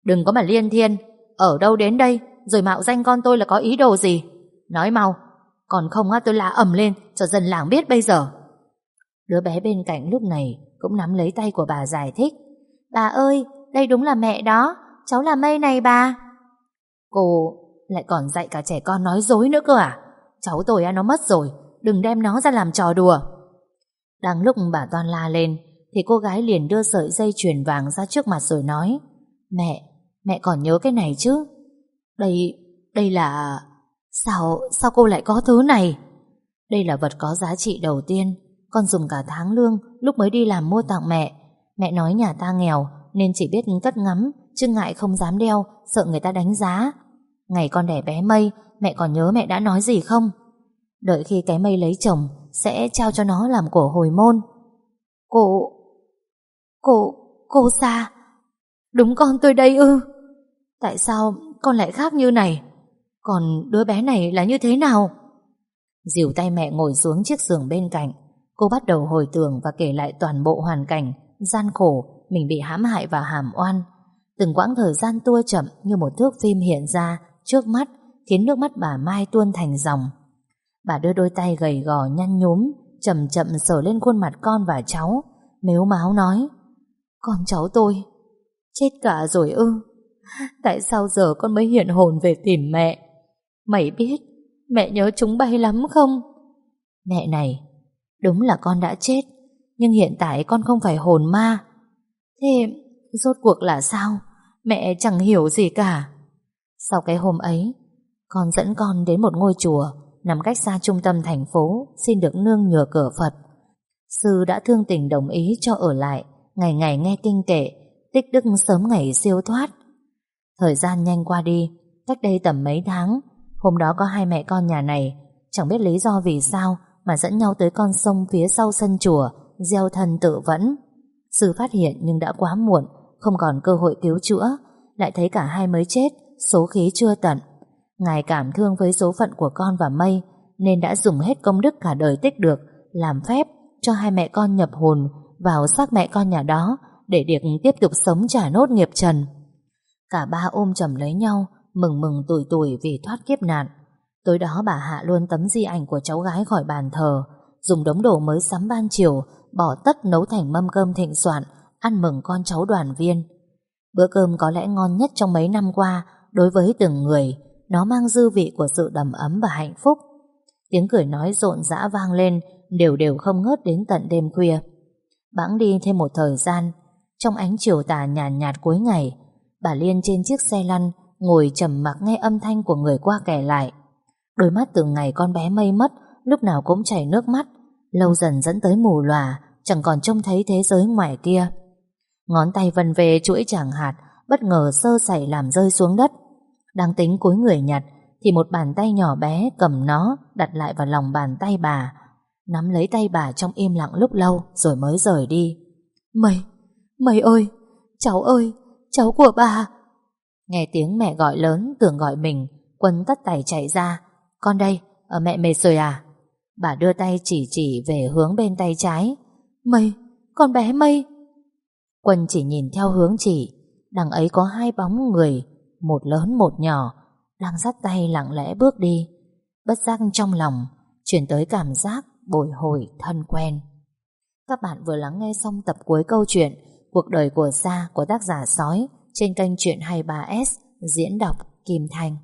Đừng có mà liên thiên, ở đâu đến đây, rồi mạo danh con tôi là có ý đồ gì? Nói mau, còn không á tôi la ầm lên cho dân làng biết bây giờ. Đứa bé bên cạnh lúc này cũng nắm lấy tay của bà giải thích. Bà ơi, đây đúng là mẹ đó, cháu là Mây này bà. Cô lại còn dạy cả trẻ con nói dối nữa cơ à? Cháu tôi nó mất rồi, đừng đem nó ra làm trò đùa. Đang lúc bà Toan la lên, thì cô gái liền đưa sợi dây chuyền vàng ra trước mặt rồi nói Mẹ, mẹ còn nhớ cái này chứ? Đây, đây là... Sao, sao cô lại có thứ này? Đây là vật có giá trị đầu tiên. Con dùng cả tháng lương Lúc mới đi làm mua tặng mẹ. Mẹ nói nhà ta nghèo Nên chỉ biết cất ngắm Chứ ngại không dám đeo Sợ người ta đánh giá. Ngày con đẻ bé mây Mẹ còn nhớ mẹ đã nói gì không? Đợi khi cái mây lấy chồng Sẽ trao cho nó làm cổ hồi môn. Cô Cô, cô xa. Đúng con tôi đây ư. Tại sao con lại khác như này? Còn đứa bé này là như thế nào? Dìu tay mẹ ngồi xuống chiếc giường bên cạnh. Cô bắt đầu hồi tưởng và kể lại toàn bộ hoàn cảnh, Gian khổ Mình bị hãm hại và hàm oan. Từng quãng thời gian tua chậm Như một thước phim hiện ra Trước mắt, khiến nước mắt bà Mai tuôn thành dòng. Bà đưa đôi tay gầy gò nhăn nhúm, Chậm chậm sờ lên khuôn mặt con và cháu, Mếu máu nói, Con cháu tôi, Chết cả rồi ư? Tại sao giờ con mới hiện hồn về tìm mẹ? Mày biết, Mẹ nhớ chúng bay lắm không? Mẹ này, Đúng là con đã chết, Nhưng hiện tại con không phải hồn ma. Thế rốt cuộc là sao? Mẹ chẳng hiểu gì cả. Sau cái hôm ấy, Con dẫn con đến một ngôi chùa Nằm cách xa trung tâm thành phố, Xin được nương nhờ cửa Phật. Sư đã thương tình đồng ý cho ở lại, Ngày ngày nghe kinh kệ, Tích đức sớm ngày siêu thoát. Thời gian nhanh qua đi, Cách đây tầm mấy tháng Hôm đó có hai mẹ con nhà này, Chẳng biết lý do vì sao Mà dẫn nhau tới con sông phía sau sân chùa, Gieo thân tự vẫn. Sư phát hiện nhưng đã quá muộn, Không còn cơ hội cứu chữa, Lại thấy cả hai mới chết, Số khí chưa tận. Ngài cảm thương với số phận của con và mây, Nên đã dùng hết công đức cả đời tích được, Làm phép cho hai mẹ con nhập hồn Vào xác mẹ con nhà đó Để Điệp tiếp tục sống trả nốt nghiệp trần. Cả ba ôm chầm lấy nhau mừng mừng tuổi tuổi vì thoát kiếp nạn. Tối đó bà hạ luôn tấm di ảnh của cháu gái khỏi bàn thờ, dùng đống đồ mới sắm ban chiều, bỏ tất nấu thành mâm cơm thịnh soạn, ăn mừng con cháu đoàn viên. Bữa cơm có lẽ ngon nhất trong mấy năm qua, đối với từng người, nó mang dư vị của sự đầm ấm và hạnh phúc. Tiếng cười nói rộn rã vang lên, đều đều không ngớt đến tận đêm khuya. Bẵng đi thêm một thời gian, trong ánh chiều tà nhàn nhạt, nhạt cuối ngày, bà Liên trên chiếc xe lăn ngồi trầm mặc nghe âm thanh của người qua kể lại. Đôi mắt từng ngày con bé mây mất, lúc nào cũng chảy nước mắt, lâu dần dẫn tới mù lòa, chẳng còn trông thấy thế giới ngoài kia. Ngón tay vần về chuỗi chàng hạt, bất ngờ sơ sẩy làm rơi xuống đất. Đang tính cúi người nhặt, thì một bàn tay nhỏ bé cầm nó đặt lại vào lòng bàn tay bà, nắm lấy tay bà trong im lặng lúc lâu rồi mới rời đi. Mày, mày ơi, cháu ơi, cháu của bà, Nghe tiếng mẹ gọi lớn tưởng gọi mình Quân tất tay chạy ra. Con đây, ở mẹ mệt rồi à? Bà đưa tay chỉ chỉ về hướng bên tay trái. Mây, con bé Mây. Quân chỉ nhìn theo hướng chỉ Đằng ấy có hai bóng người Một lớn một nhỏ Đang dắt tay lặng lẽ bước đi. Bất giác trong lòng Chuyển tới cảm giác bồi hồi thân quen. Các bạn vừa lắng nghe xong tập cuối câu chuyện Cuộc đời của Sa của tác giả Sói trên kênh Chuyện 23S diễn đọc Kim Thành.